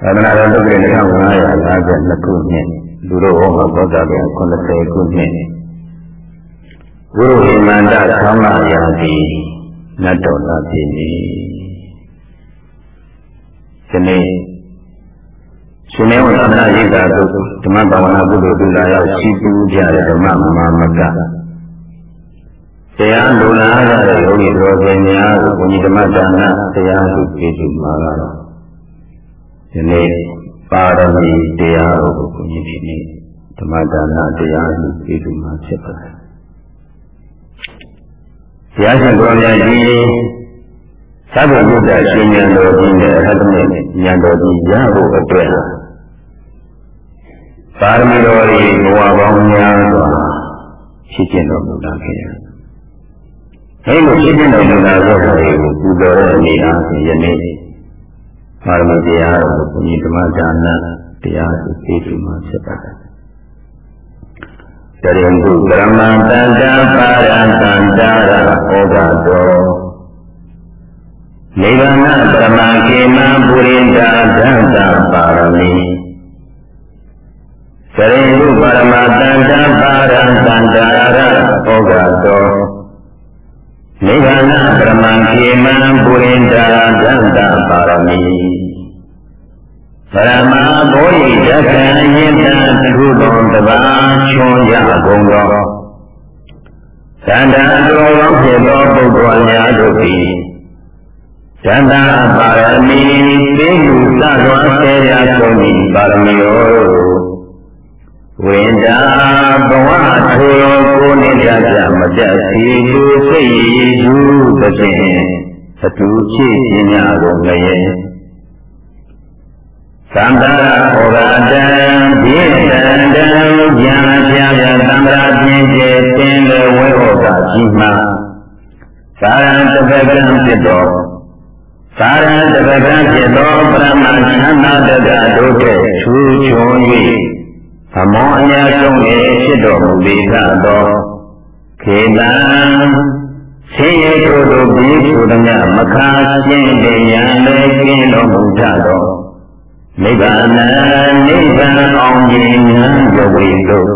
သာသနာတော်တုတ်က1552ခုနှစ်လူတော်ဟောမှာဘောဓဂန်80ခုနှစ်ဘုရုဟိမန္တသံဃာယာတိနတ်တော်လာပြီဒီနေ့ရှင်မေဝသာသနာရိပ်သာတို့ဓမ္မဘာဝနာပုဒ်တို့လာရောက်ရှိပူကြတဲ့ဓမ္မမာမကတရားလူလာရတဲ့ယောဂီတော်ရှင်များကိုဘုန်းကြီးဓမ္မဒါနတရားကိုပြည့်စုံမှာကတော့ ဒီနေ့ပါရမီတရားကိုဘုန်းကြီးဒီနေ့ဓမ္မဒါနတရားကိုပြည့်စုံမှာဖြစ်ပါတယ်။တရားရှင်တော်မြတ်ကြီးသဗ္ဗဗုဒ္ဓရှင်ဉာဏ်တော်ကြီးနဲ့အရဟတမေဉာဏ်တော်ကြီးရဖို့အတွက်ပါရမီတော်ကြီးဘဝပေါင်းများစွာဖြစ်ကျင့်တော်မူလာခဲ့တယ်။အဲလိုဖြစ်ကျင့်တော်မူလာတဲ့တော်ကိုပူဇော်တဲ့အနေအားဖြင့်ယနေ့ ပါရမီတရားကိုဘုရားဓမ္မဒါနတရားကိုသိစုမှဖြစ်ပါတယ်။တရင်ကုကရမန္တန္တပါရတန္တရဩဃတောနိဗ္ဗာန်ပရမကေမပုရိန္ဒဒန္တပါရမီသရိယုပါရမတန္တပါရံတန္တရဩဃတောနိဗ္ဗာန်ပရမခေမံပုရိန္ဒာဒန္တပါရမီ ပရမဘောရိယကံယင်တံသုတော်တပါချွန်ရကုန်သောသန္တာတော်ရောဖြစ်သောပုဂ္ဂိုလ်များတို့သည်သန္တာပါရမီသိမှုသတော်ဆေရာဆုံး၏ပါရမီရောဝိန္ဒာဘဝထိုကိုနေကြကြမပြတ်စီကိုစိတ်ရည်ယူသဖြင့်အတူချစ်ပညာကိုငရဲ သံဃာဩရာတံဘိတံတံဉာဏ်ပြပြသံဃာပြင်းကျဲတင်လေဝေဟောတာကြီးမှသာရံတပကံဖြစ်တော်သာရံတပကံဖြစ်တော်ပရမချမ်းသာတကတို့တဲ့ထူးချွန်၍အမောအများဆုံး၏ဖြစ်တော်မူပေသောခေတံဆင်းရဲတို့တို့ပြီးဆိုသည်မခါရှင်းတရားလည်းကျင်းတော်မူကြသော နိဗ္ဗာန်နိဗ္ဗာန်အောင်ခြင်းဉာဏ်ဝိတို့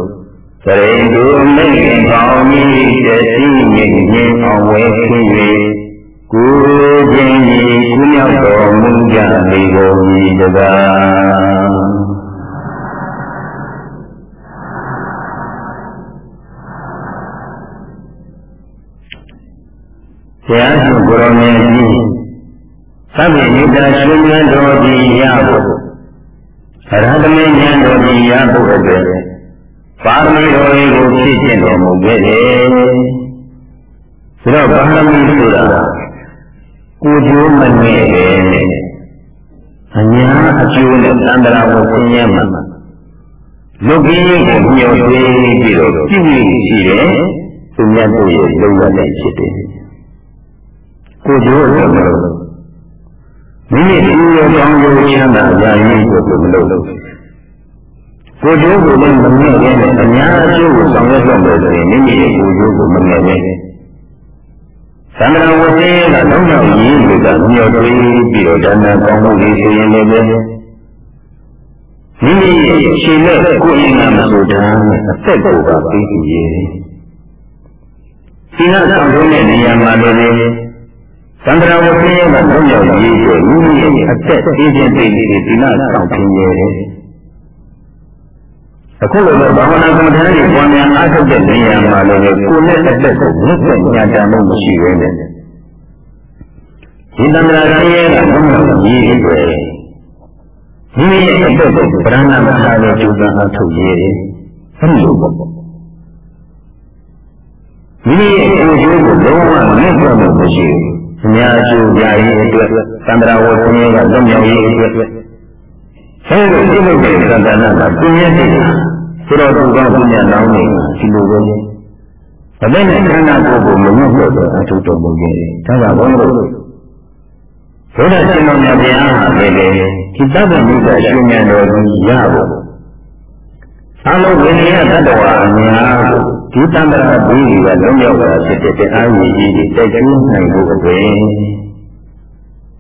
သရေတုမိခင်ကောင်းကြီးတတိမြင့်ခြင်းအောင်ဝဲခင်း၍ကိုယ်ချင်းကြီးကုမြောက်တော်မူကြလေကုန်၏တကားဘုရားရှင်ကိုရောင်မြတ်ကြီးသဗ္ဗညုတရှင်မြတ်တော်ကြီးရဖို့အ ရဟတမေဉာဏ်တော်ကြီးရဖို့အတွက်ပါရမီတော်ကိုဖြည့်ကျင့်တော်မူခဲ့တယ်။ဒါတော့ပါရမီဆိုတာကိုကျိုးမနဲ့နဲ့အညာအကျိုးနဲ့သံတရာကိုဆင်းရဲမှာလူကြီးကိုမျှော်တွေးပြီးတော့ကြည့်ရှိတယ်သူမြတ်တို့ရဲ့လုံရတဲ့ဖြစ်တယ်ကိုကျိုးလို့မလို့ မိမိဒီရောကောင်းကျိုးချမ်းသာကြရင်ကိုမလို့လို့ကိုကျိုးကိုလည်းမမြဲတဲ့နဲ့အများအကျိုးကိုဆောင်ရွက်တော့မယ်ဆိုရင်မိမိရဲ့ကိုကျိုးကိုမမြဲတဲ့သံဃာဝတ်သေးကလုံးဝရည်တွေကမျောတွေးပြီးတော့ဒါနကောင်းမှုတွေဆိုရင်လည်းမိမိရဲ့ရှင်နဲ့ကိုယ်ရင်ကမဆိုတာနဲ့အသက်ကိုပါပြီးကြည့်ရဲ့ဒီနာဆောင်တဲ့နေရာမှာလည်း သံဃာဝဆင်းရဲကလုံးရောက်ရေးဆိုမိမိရဲ့အသက်အင်းချင်းသိနေတဲ့ဒီနာဆောင်ခြင်းရဲ့အခုလိုဘာဝနာကမ္မဋ္ဌာန်းကြီးပွားများအားထုတ်တဲ့နေရာမှာလည်းကိုယ်နဲ့အသက်ကိုမြတ်တဲ့ညာတံမှုမရှိဘဲနဲ့ဒီတံဃာဆင်းရဲကလုံးရောက်ရေးတွေမိမိရဲ့အသက်ကိုဗရဏမဟာလို့ကျူးစာအားထုတ်ရေးအဲ့လိုပေါ့မိမိရဲ့ကိုယ်ကျိုးကိုလုံးဝမြတ်တဲ့မှုမရှိဘူး အများအကျိုးကြရေးအတွက်သံဃာဝဆင်းရဲကလွတ်မြောက်ရေးအတွက်အဲလိုပြုလုပ်တဲ့သံဃာနာကပြည့်ရဲ့တဲ့ဆိုတော့သူကပုညလောင်းနေဒီလိုပဲအသိနဲ့ခန္ဓာကိုယ်ကိုမညှို့တော့အထုတော်မူရဲ့ဒါကဘုန်းတော်ဘုရားရှင်တော်မြတ်ဗျာဟာလည်းဒီတပ္ပမိကရှင်မြတ်တော်ကြီးရဖို့အလုံးဝိနည်းတတ္တဝါအများကို ဒီတံ္ဍရာဘီးကလုံးရောက်တာဖြစ်တဲ့တရားရည်ကြီးတွေတိုက်တွန်းနိုင်ဖို့အတွက်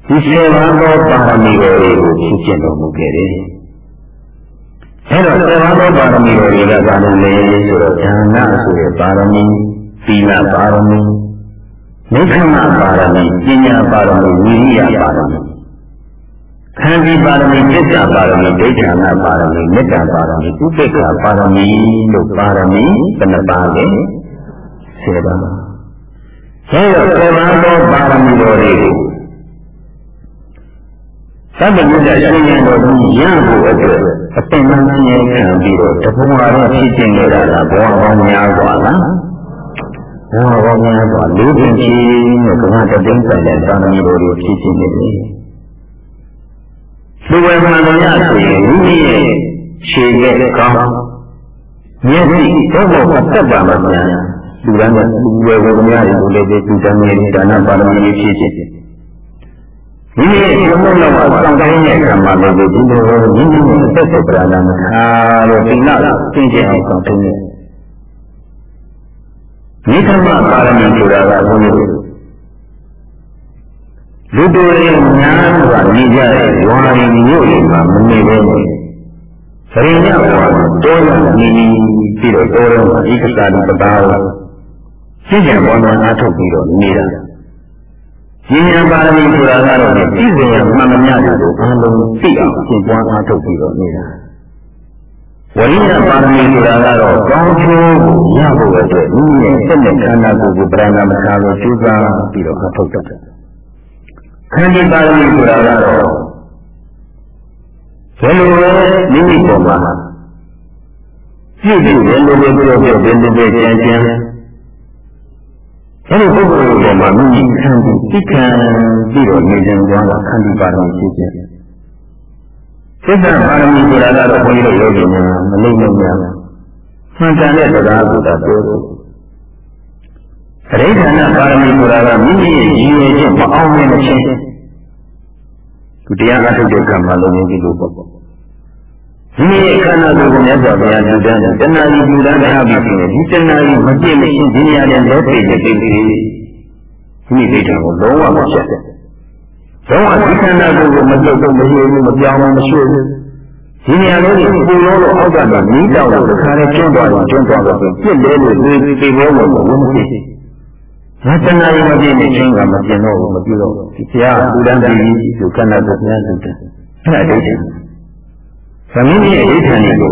ဘဒီဆယ်ပါးသောပါရမီတွေကိုဖြည့်ကျင့်တော်မူခဲ့တယ်အဲ့တော့ဆယ်ပါးသောပါရမီတွေကဘာလို့လဲဆိုတော့ဒါနဆိုတဲ့ပါရမီသီလပါရမီနိခမပါရမီပညာပါရမီဝိရိယပါရမီ ခန္ဒီပါရမီจิตပါရမီဒိဋ္ဌာနပါရမီမေတ္တာပါရမီဥပေက္ခပါရမီလို့ပါရမီဘယ်နှပါးလဲဆယ်ပါးအဲတော့ဆယ်ပါးသောပါရမီတော်တွေကိုသဗ္ဗညုတရှင်ရင်တော်ကြီးရဖို့အတွက်အပင်မဆင်းရဲခံပြီးတော့တဘဝတော့ဖြစ်ကျင်နေတာလားဘဝပေါင်းများစွာလားဘဝပေါင်းများစွာလေးပင်ချီနဲ့ကမ္ဘာတသိန်းဆိုင်တဲ့သာမဏေတော်တွေဖြစ်ကျင်နေတယ် လူဝေမှန်တော်ရဆိုရင်မိမိရဲ့ခြေရဲ့ကောင်းမျက်စိတော့ဘောအသက်ပါမှများလူရန်ကလူဝေဝေကများတွေကိုလည်းဒီတန်ငယ်ဒါနပါရမီဖြစ်ခြင်းမိမိရဲ့ဘုံလုံးကစောင့်တိုင်းတဲ့အခါမှာလည်းဒီလိုမိမိရဲ့အသက်ကိုပြာလာမခါလို့သီလကိုသင်ကျင်အောင်ဆောင်တဲ့မိဓမ္မပါရမီဆိုတာကဘုန်း ကြီးတို့လူတွေများကနေကြတဲ့ဝါရီမျိုးတွေမှာမနေဘဲနဲ့စရိညဘဝတောရနေပြီးတော့တောရောမှာဧကစာတိပဒါကိုရှင်းကြပေါ်မှာအားထုတ်ပြီးတော့နေတာဉာဏ်ပါရမီဆိုတာကတော့ပြည့်စုံရမှန်မှန်များတယ်အားလုံးသိအောင်ရှင်းပွားအားထုတ်ပြီးတော့နေတာဝိညာဉ်ပါရမီဆိုတာကတော့ကောင်းကျိုးကိုရဖို့အတွက်ဒီရဲ့စိတ်နဲ့ခန္ဓာကိုယ်ကိုပြဏာမခါကိုကျူးစားပြီးတော့အားထုတ်တယ် ခန္တီပါရမီဆိုတာကတော့ဘယ်လိုလဲမိမိပေါ်မှာပြည့်စုံတယ်လို့ပြောပြောပြောတယ်လို့ပြောကြံကြံအဲဒီပုဂ္ဂိုလ်ပေါ်မှာမိမိခံပြီးသိခံပြီးတော့နေကြသွားတာခန္တီပါရမီဖြစ်ခြင်းသစ္စာပါရမီဆိုတာကတော့ဘုန်းကြီးတို့ယောဂီများမလိမ့်မများမှန်ကန်တဲ့တရားကိုသာပြောလို့ ပရိဒဏပါရမီဆိုတာကမိမိရဲ့ရည်ရွယ်ချက်မအောင်မြင်ခြင်းသူတရားအထုတ်တဲ့ကံမှာလုံးဝကြည့်လို့ပေါ့မိမိရဲ့ခန္ဓာကိုယ်ကိုမြတ်စွာဘုရားပြုတဲ့တဏှာကြီးပြုတဲ့တရားပြီးပြီဒီတဏှာကြီးမပြည့်မရှင်းဒီနေရာနဲ့လက်ပြည့်တဲ့တိတ်တိမိမိဒိဋ္ဌာကိုလုံးဝမချက်တဲ့လုံးဝဒီခန္ဓာကိုယ်ကိုမပြုတ်တော့မရွေးဘူးမပြောင်းဘူးမရွှေ့ဘူးဒီနေရာလေးကိုပူလို့လို့အောက်ကမှမီးတောက်လို့ခါလေးကျွန်းသွားရင်ကျွန်းသွားတော့ပြစ်လဲလို့ဒီဒီဘောလို့ဝင်မဖြစ် ငါတဏှာကြီးမပြည့်နေခြင်းကမပြည့်တော့ဘူးမပြည့်တော့ဒီဘုရားပူတန်းပြီးဒီခန္ဓာကိုယ်ဘုရားပြုတယ်အဲ့ဒါဒိဋ္ဌိသမီးရဲ့ဒိဋ္ဌာန်ကို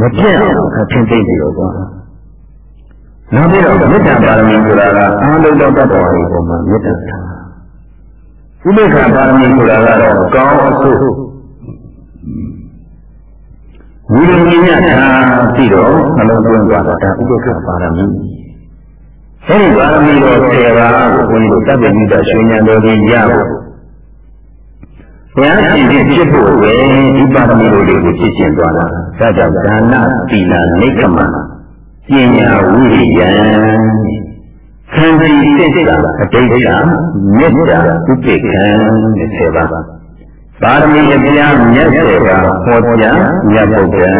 မပြည့်အောင်အထင်သိပြီးတော့သွားနောက်ပြီးတော့မေတ္တာပါရမီဆိုတာကအာလုံးတော်တတ်တော်ရဲ့ပုံမှာမေတ္တာထားဥပေက္ခပါရမီဆိုတာကတော့ကောင်းအဆုဝိရိယညထားပြီးတော့နှလုံးသွင်းသွားတာဒါဥပေက္ခပါရမီ အဲဒီပါရမီတော်10ပါးကိုဘုန်းကြီးတို့တပ်ပိဋကရွှေဉာဏ်တော်ကြီးရဖို့ဘုရားရှင်ဖြစ်ဖြစ်ဖို့ပဲဒီပါရမီတော်တွေကိုဖြစ်ကျင်သွားတာဒါကြောင့်ဒါနသီလနိက္ခမပညာဝိရိယခန္တီသစ္စာအတိတ်ကမေတ္တာဥပိ္ပခံ10ပါးပါရမီအပြားမြတ်စေကဟောကြားမြတ်ပုဂ္ဂံ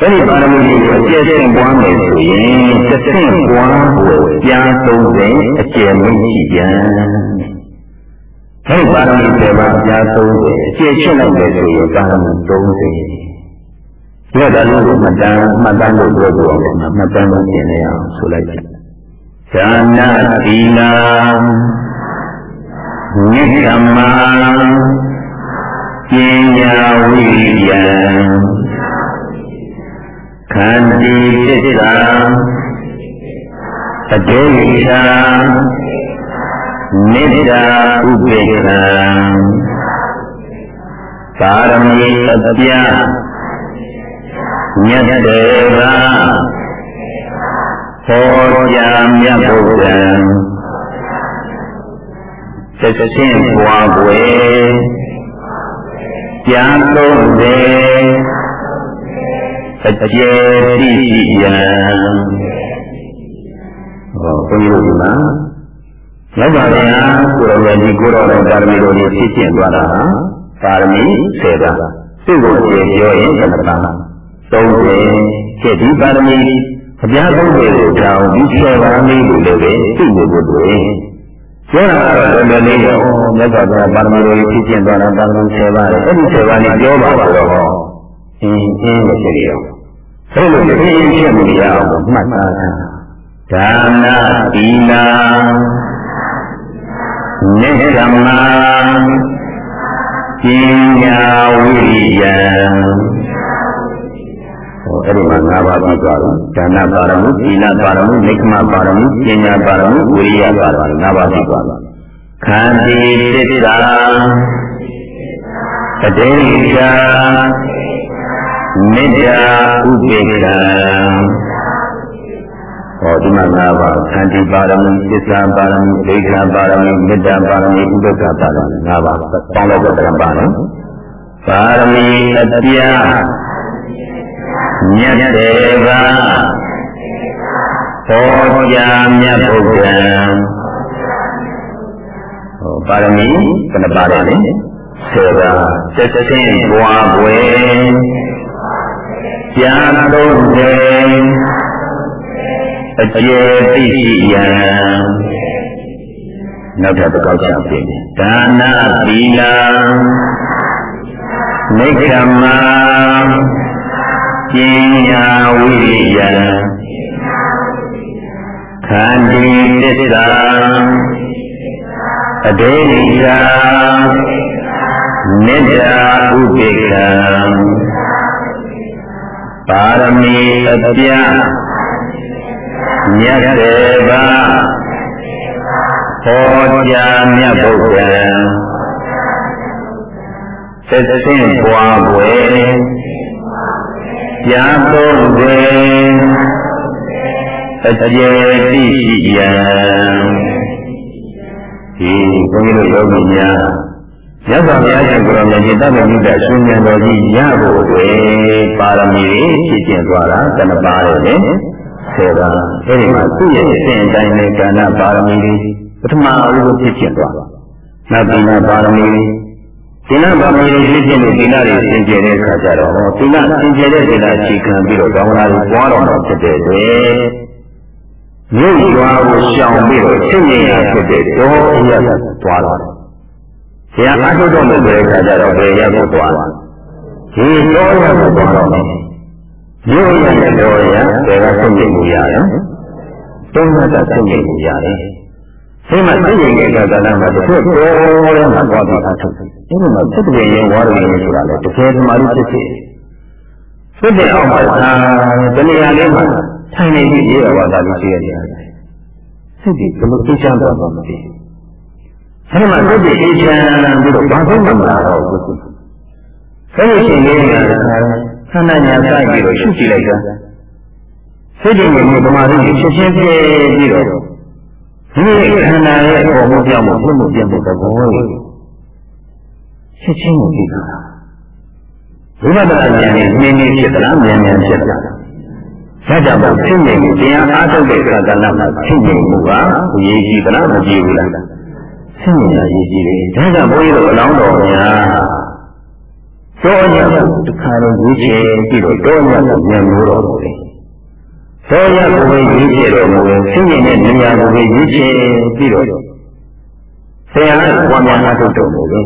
အဲ့ဒီပါရမီကိုအကျယ်ချင်းပွားမယ်ဆိုရင်တစ်ဆင့်ပွားဖို့ကြား30အကျယ်မရှိပြန်အဲ့ဒီပါရမီတွေပါကြား30အကျယ်ချင်းလိုက်တယ်ဆိုရင်ပါရမီ30ဒီကတည်းကမှတ်တမ်းမှတ်တမ်းလို့ပြောကြအောင်မှတ်တမ်းလို့ပြင်နေအောင်ဆိုလိုက်တယ်။ဇာနာသီလာနိကမပညာဝိယံ ခန္တီသစ္စာအတေချာမေတ္တာဥပေက္ခပါရမီသပြမြတ်တေကဟောကြားမြတ်ဘုရားသစ္ဆင့်ဘွားွယ်ပြန်သုံးတယ် အကျယ်တိယံဟောဘုန်းကြီးတို့ကရောက်ပါဗျာကိုရောရဲ့ဒီကိုရောရဲ့ပါရမီတို့ကြီးဖြစ်ကျင့်သွားတာဟာပါရမီ10ပါးသူ့ကိုကျေပြောရင်ဘယ်နှပါး30ချက်ဒီပါရမီအပြား30ကိုကြောင်းဒီ10ပါးလေးကိုလည်းသိဖို့တွေ့ပြောတာကတော့တော်တော်လေးရောမြတ်စွာဘုရားပါရမီတွေဖြည့်ကျင့်သွားတာပါရမီ7ပါးတယ်အဲ့ဒီ7ပါးနဲ့ပြောပါဆိုတော့ အင်းအင်းလို့ဖြစ်ရအောင်အဲ့လိုဖြစ်ရင်ဖြစ်မှုရအောင်မှတ်သားတာဒါနသီလနိစ္စမပညာဝိရိယဟောအဲ့ဒီမှာ၅ပါးပြီးသွားပြီဒါနပါရမီသီလပါရမီနိစ္စမပါရမီပညာပါရမီဝိရိယပါရမီ၅ပါးပြီးသွားပြီခန္တီသစ္စာတတိယ မေတ္တာဥပေက္ခဟောဒီမှာ၅ပါးခန္တီပါရမီသစ္စာပါရမီဒိဋ္ဌာပါရမီမေတ္တာပါရမီဥပေက္ခပါရမီ၅ပါးပေါင်းလိုက်တော့တကပါနော်ပါရမီအပြာမြတ်တေကဟောကြားမြတ်ဘုရားဟောပါရမီဘယ်နှပါးလဲဆေရာစက်စင်းဘွားဘွယ် ကြာတော့တယ်အကျေသိရှိရန်နောက်ထပ်တစ်ခေါက်ချပြင်ဒါနသီလနိက္ခမပညာဝိရိယခန္တီသစ္စာအဒေနိသာမေတ္တာဥပိ္ပံ ပါရမီအပြမြတ်တေဘာဟောကြားမြတ်ဗုဒ္ဓံသစ္စင်းပွားွယ်ကြာသုံးွယ်အကျေတိရှိယံဒီဘုန်းကြီးတို့ယောဂီများ မြတ်စွာဘုရားရှင်ကိုယ်တော်မြတ်ကြီးတပ္ပမိတ္တရှင်ဉာဏ်တော်ကြီးရဖို့ဝေပါရမီဖြည့်ကျင့်သွားတာတဏှပါရတယ်ဆယ်ပါအဲဒီမှာသူ့ရဲ့အစဉ်အတိုင်းနဲ့ကဏ္ဍပါရမီတွေပထမအဦးကိုဖြစ်ကျင်သွားနောက်ဒီနာပါရမီဒီနာပါရမီတွေဖြစ်ကျင်လို့ဒီနာတွေသင်ကျတဲ့အခါကျတော့ဒီနာသင်ကျတဲ့ဒီနာအခြေခံပြီးတော့ဘာဝနာကိုပွားတော်မှာဖြစ်တဲ့အတွက်မြို့ရွာကိုရှောင်ပြီးတော့သိဉ္ဇာဖြစ်တဲ့တော့အရကသွားတော့ ဘုရားအားထုတ်တော်မူတဲ့အခါကျတော့ဘယ်ရောက်ဖို့သွားဒီတော့ရဖို့သွားတော့မယ်မြို့ရတဲ့တော်ရဘယ်ကသိဉ္ဇမှုရတယ်သုံးရတာသိဉ္ဇမှုရတယ်ဒီမှာသိဉ္ဇရဲ့ကာလမှာတစ်ခုတော်ရမှာသွားပြီးအားထုတ်တယ်ဒီမှာသတ္တရေရောဝါရရေဆိုတာလေတကယ်ဓမ္မလို့ဖြစ်ဖြစ်ဖြစ်တဲ့အောက်မှာသာတဏှာလေးမှာထိုင်နေပြီးရေဝါဒလေးရှိရတယ်စိတ်ဒီဘယ်လိုသိချမ်းသွားမှာမသိဘူး အဲဒီမှာစိတ်ဒီအေးချမ်းပြီးတော့ဘာလို့မလာတော့ဘူးဆိုရင်ရှင်လေးကဆန္ဒညာစိုက်ပြီးတော့ရှုကြည့်လိုက်တာစိတ်ဒီမျိုးဓမ္မလေးချက်ချင်းပြည့်ပြီးတော့ဒီခန္ဓာရဲ့အပေါ်မှုပြောင်းမှုပြမှုပြမှုသဘောကြီးချက်ချင်းကိုသိတာဘုရားတရားဉာဏ်နဲ့နည်းနည်းဖြစ်သလားဉာဏ်ဉာဏ်ဖြစ်သလားဒါကြောင့်ဖြစ်နေမှုတရားအားထုတ်တဲ့အခါကဏ္ဍမှာဖြစ်နေမှုကအရေးကြီးသလားမကြီးဘူးလား ဖြစ်နေတာရေးကြီးတယ်ဒါကြောင့်ဘုန်းကြီးတို့အလောင်းတော်များတော့ရတခါတော့ရေးချင်ပြီးတော့တော့ရကိုဉာဏ်လို့တော့တယ်တော့ရကိုပဲရေးချင်တော့မဟုတ်ဖြစ်နေတဲ့နေရာကိုပဲရေးချင်ပြီးတော့ဆရာကဝါများအားထုတ်တော်မူတယ်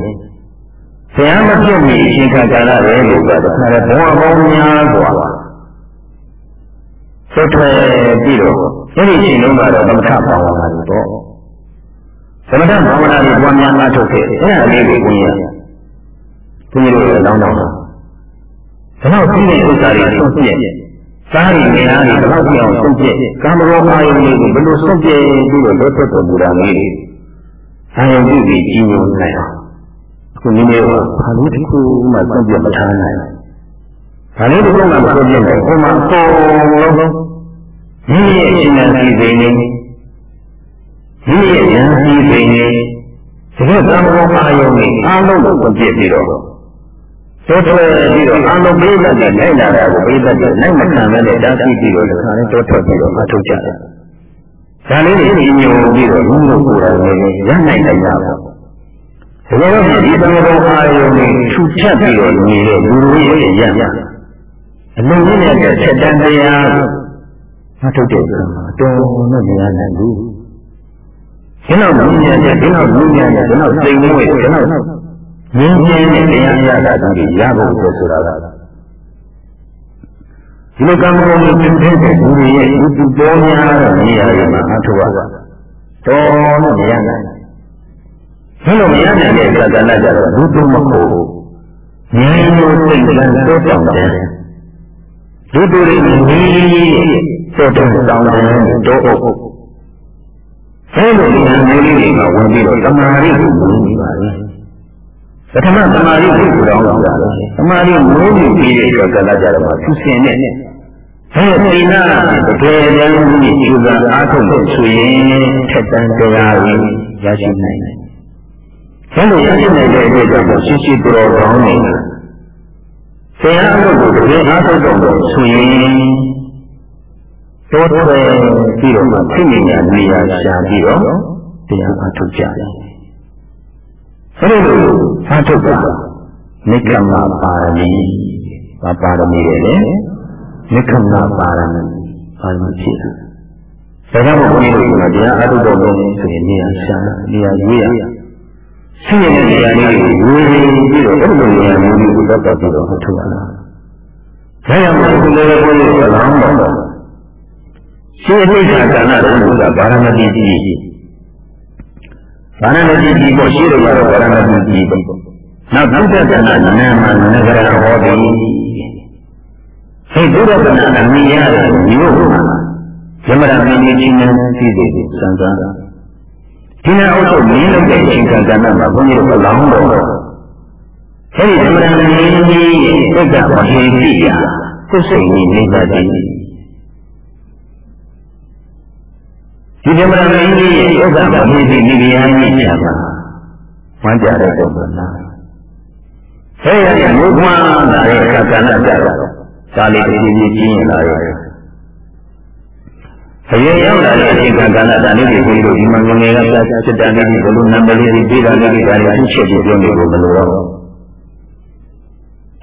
ဆရာမဖြစ်မီအချိန်ခါကာလပဲလို့ကတခါတော့ဘဝပေါင်းများစွာဆွထွက်ပြီးတော့အဲ့ဒီအချိန်လုံးကတော့သမထဘာဝနာတွေပေါ့ သမထဘာဝနာတွေဘဝများအားထုတ်ခဲ့အဲ့ဒါလေးကိုကိုကြီးရဘုရားတို့လောင်းတော့ဒါတော့ဒီနေ့ဥစ္စာတွေဆုံးပြည့်စားရည်နေရာတွေတော့ပြောင်းဆုံးပြည့်ကာမဂုဏ်အာယုန်တွေကိုဘယ်လိုဆုံးပြည့်ပြီးတော့လွတ်ထွက်တော်မူတာလဲအာယုန်ပြုပြီးကြီးညိုနိုင်အောင်ခုနည်းနည်းကဘာလို့ဒီခုမှဆုံးပြမထားနိုင်ဘာလို့ဒီခုမှမဆုံးပြနိုင်ဟိုမှာအကုန်လုံးဒီရဲ့အရှင်သာစီစိန်နေ ဒီရဲ့ဉာဏ်စီစိန်နေဒီကကာမဂုဏ်အာယုန်တွေအားလုံးကိုပြည့်ပြီးတော့သို့ထွက်ပြီးတော့အာလုံးပေးတတ်တဲ့နိုင်လာတာကိုပေးတတ်တဲ့နိုင်မခံမဲ့တဲ့ဓာတ်ရှိပြီးတော့ဒီခါလေးတော့ထွက်ပြီးတော့မထုတ်ကြတယ်။ဒါလေးတွေညိုပြီးတော့လူတို့ကိုယ်တိုင်လည်းရနိုင်တယ်ရပါဘူး။ဒါကြောင့်ဒီသံဃာအာယုန်ကိုထူချက်ပြီးတော့နေတဲ့လူတွေရဲ့ရရအလုံးကြီးနဲ့ချက်တန်းတရားမထုတ်တဲ့အခါမှာတော်နဲ့မရနိုင်ဘူး။သ ဒီနောက်လူညာတဲ့ဒီနောက်လူညာတဲ့ဒီနောက်စိတ်မွေ့ဒီနောက်ငြင်းချင်းနဲ့တရားရတာတွေရဖို့ဆိုတာကဒီလိုကံကောင်းမှုသင်တဲ့လူတွေရဲ့ဥပ္ပပေါ်များတဲ့နေရာတွေမှာအထောက်အတော်လို့မရနိုင်ဘယ်လိုမရနိုင်တဲ့ကာကနာကြတော့လူတို့မဟုတ်ဘူးငြင်းလို့စိတ်ကံတိုးတောင်းတယ်လူတို့တွေငြင်းတိုးတောင်းတောင်းတယ်တိုးအုပ် အဲလိုဉာဏ်မျိုးလေးတွေကဝင်ပြီးတော့တမာရီကိုဝင်နေပါလေပထမတမာရီကိုပြောင်းလာတယ်တမာရီမိုးပြီးပြီးတဲ့အတွက်ကလည်းကြတော့သူစင်နဲ့အဲဒီနာတကယ်တမ်းကြီးကျူစာအားထုတ်လို့ဆိုရင်ထက်တန်းတရားကြီးရရှိနိုင်တယ်။အဲလိုရရှိနိုင်တဲ့အတွက်ကြောင့်ရှိရှိတော်ကောင်းနေတယ်။ဆရာအလုပ်ကိုတကယ်အားထုတ်တော့ဆိုရင် တိုးထွယ်ပြီးတော့မှသိဉာဏ်နေရာရှာပြီးတော့တရားအားထုတ်ကြတယ်။အဲဒီလိုအားထုတ်တာနိကမပါရမီပါပါရမီလေနိကမပါရမီပါရမီဖြစ်တယ်။ဒါကြောင့်ဘုန်းကြီးတို့ကတရားအားထုတ်တော့မယ်ဆိုရင်နေရာရှာနေရာရွေးရရှိနေတဲ့နေရာလေးကိုဝေပြီးတော့အဲ့လိုနေရာမျိုးကိုသတ်တော်ပြီးတော့ထုတ်ရတာ။ဒါကြောင့်ဘုရားလည်းဘုန်းကြီးကလောင်းတော့ ရှိအဋ္ဌကကဏ္ဍတော်ကဗာရမတိကြီးဗာရမတိကြီးကိုရှိတော့ကတော့ဗာရမတိကြီးပေါ့နောက်ဘုဒ္ဓကဏ္ဍနာမနဂရဟောတိဒီဘုဒ္ဓကဏ္ဍအမိရတဲ့မြို့မှာယမရမင်းကြီးချင်းနဲ့သိသေးတယ်စံစားဒီနေ့အုပ်ချုပ်မင်းလုပ်တဲ့အချိန်ကဏ္ဍမှာဘုန်းကြီးတို့အလောင်းတော်အဲဒီယမရမင်းကြီးရဲ့သက္ကမဟေတိယသစ္စိတ်နိဗ္ဗာန် ဒီဓမ္မရမင်းကြီးရဲ့ဥစ္စာမဖြစ်ပြီးဒီတရားကြီးချာပါဝမ်းကြတဲ့ပုံစံလားဆဲရတဲ့ဘုရားလာတဲ့အခါကဏ္ဍကြတော့ဒါလေးတစ်ကြီးကြီးကြီးရင်လာရဲ့အရင်ရောက်လာတဲ့အချိန်ကဏ္ဍဒါလေးတွေကိုဒီမှာငငယ်ကစစ်တမ်းလေးဘလို့နံပါတ်လေးတွေပြီးတာလေးတွေဒါတွေသူ့ချက်ပြီးပြောနေလို့မလိုတော့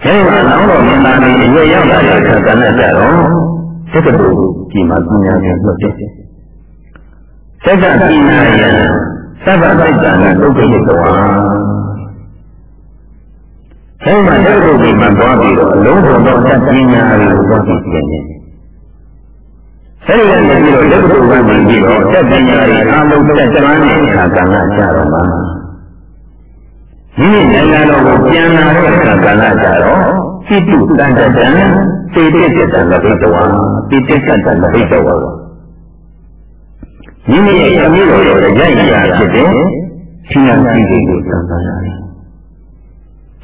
အဲဒါနောက်တော့မြင်လာပြီးအရင်ရောက်လာတဲ့အခါကဏ္ဍကြတော့သက္ကတုဒီမှာပညာရှင်လွတ်တယ် သက္ကပိနာယသဗ္ဗစိတ်တနာဒုက္ခယတဝါအဲမှာဒုက္ခဒီမှာသွားပြီးတော့အလုံးစုံသောသတ်ပညာတွေကိုသွားပြီးပြင်နေအဲဒီကနေပြီးတော့လက်ပုဂ္ဂိုလ်ကနေပြီးတော့သတ်ပညာတွေအာလုံးသက်ကျွမ်းတဲ့အခါကဏ္ဍကြတော့မှာဒီနိုင်ငံတော်ကိုပြန်လာတဲ့အခါကဏ္ဍကြတော့စိတုတန်တတံသေတိတတံလဘိတဝါတိတိတတံလဘိတဝါ မိမိရဲ့ခမည်းတော်ရဲ့ကြိုက်ရာဖြစ်တဲ့သီလစီကိုသံသာရတယ်။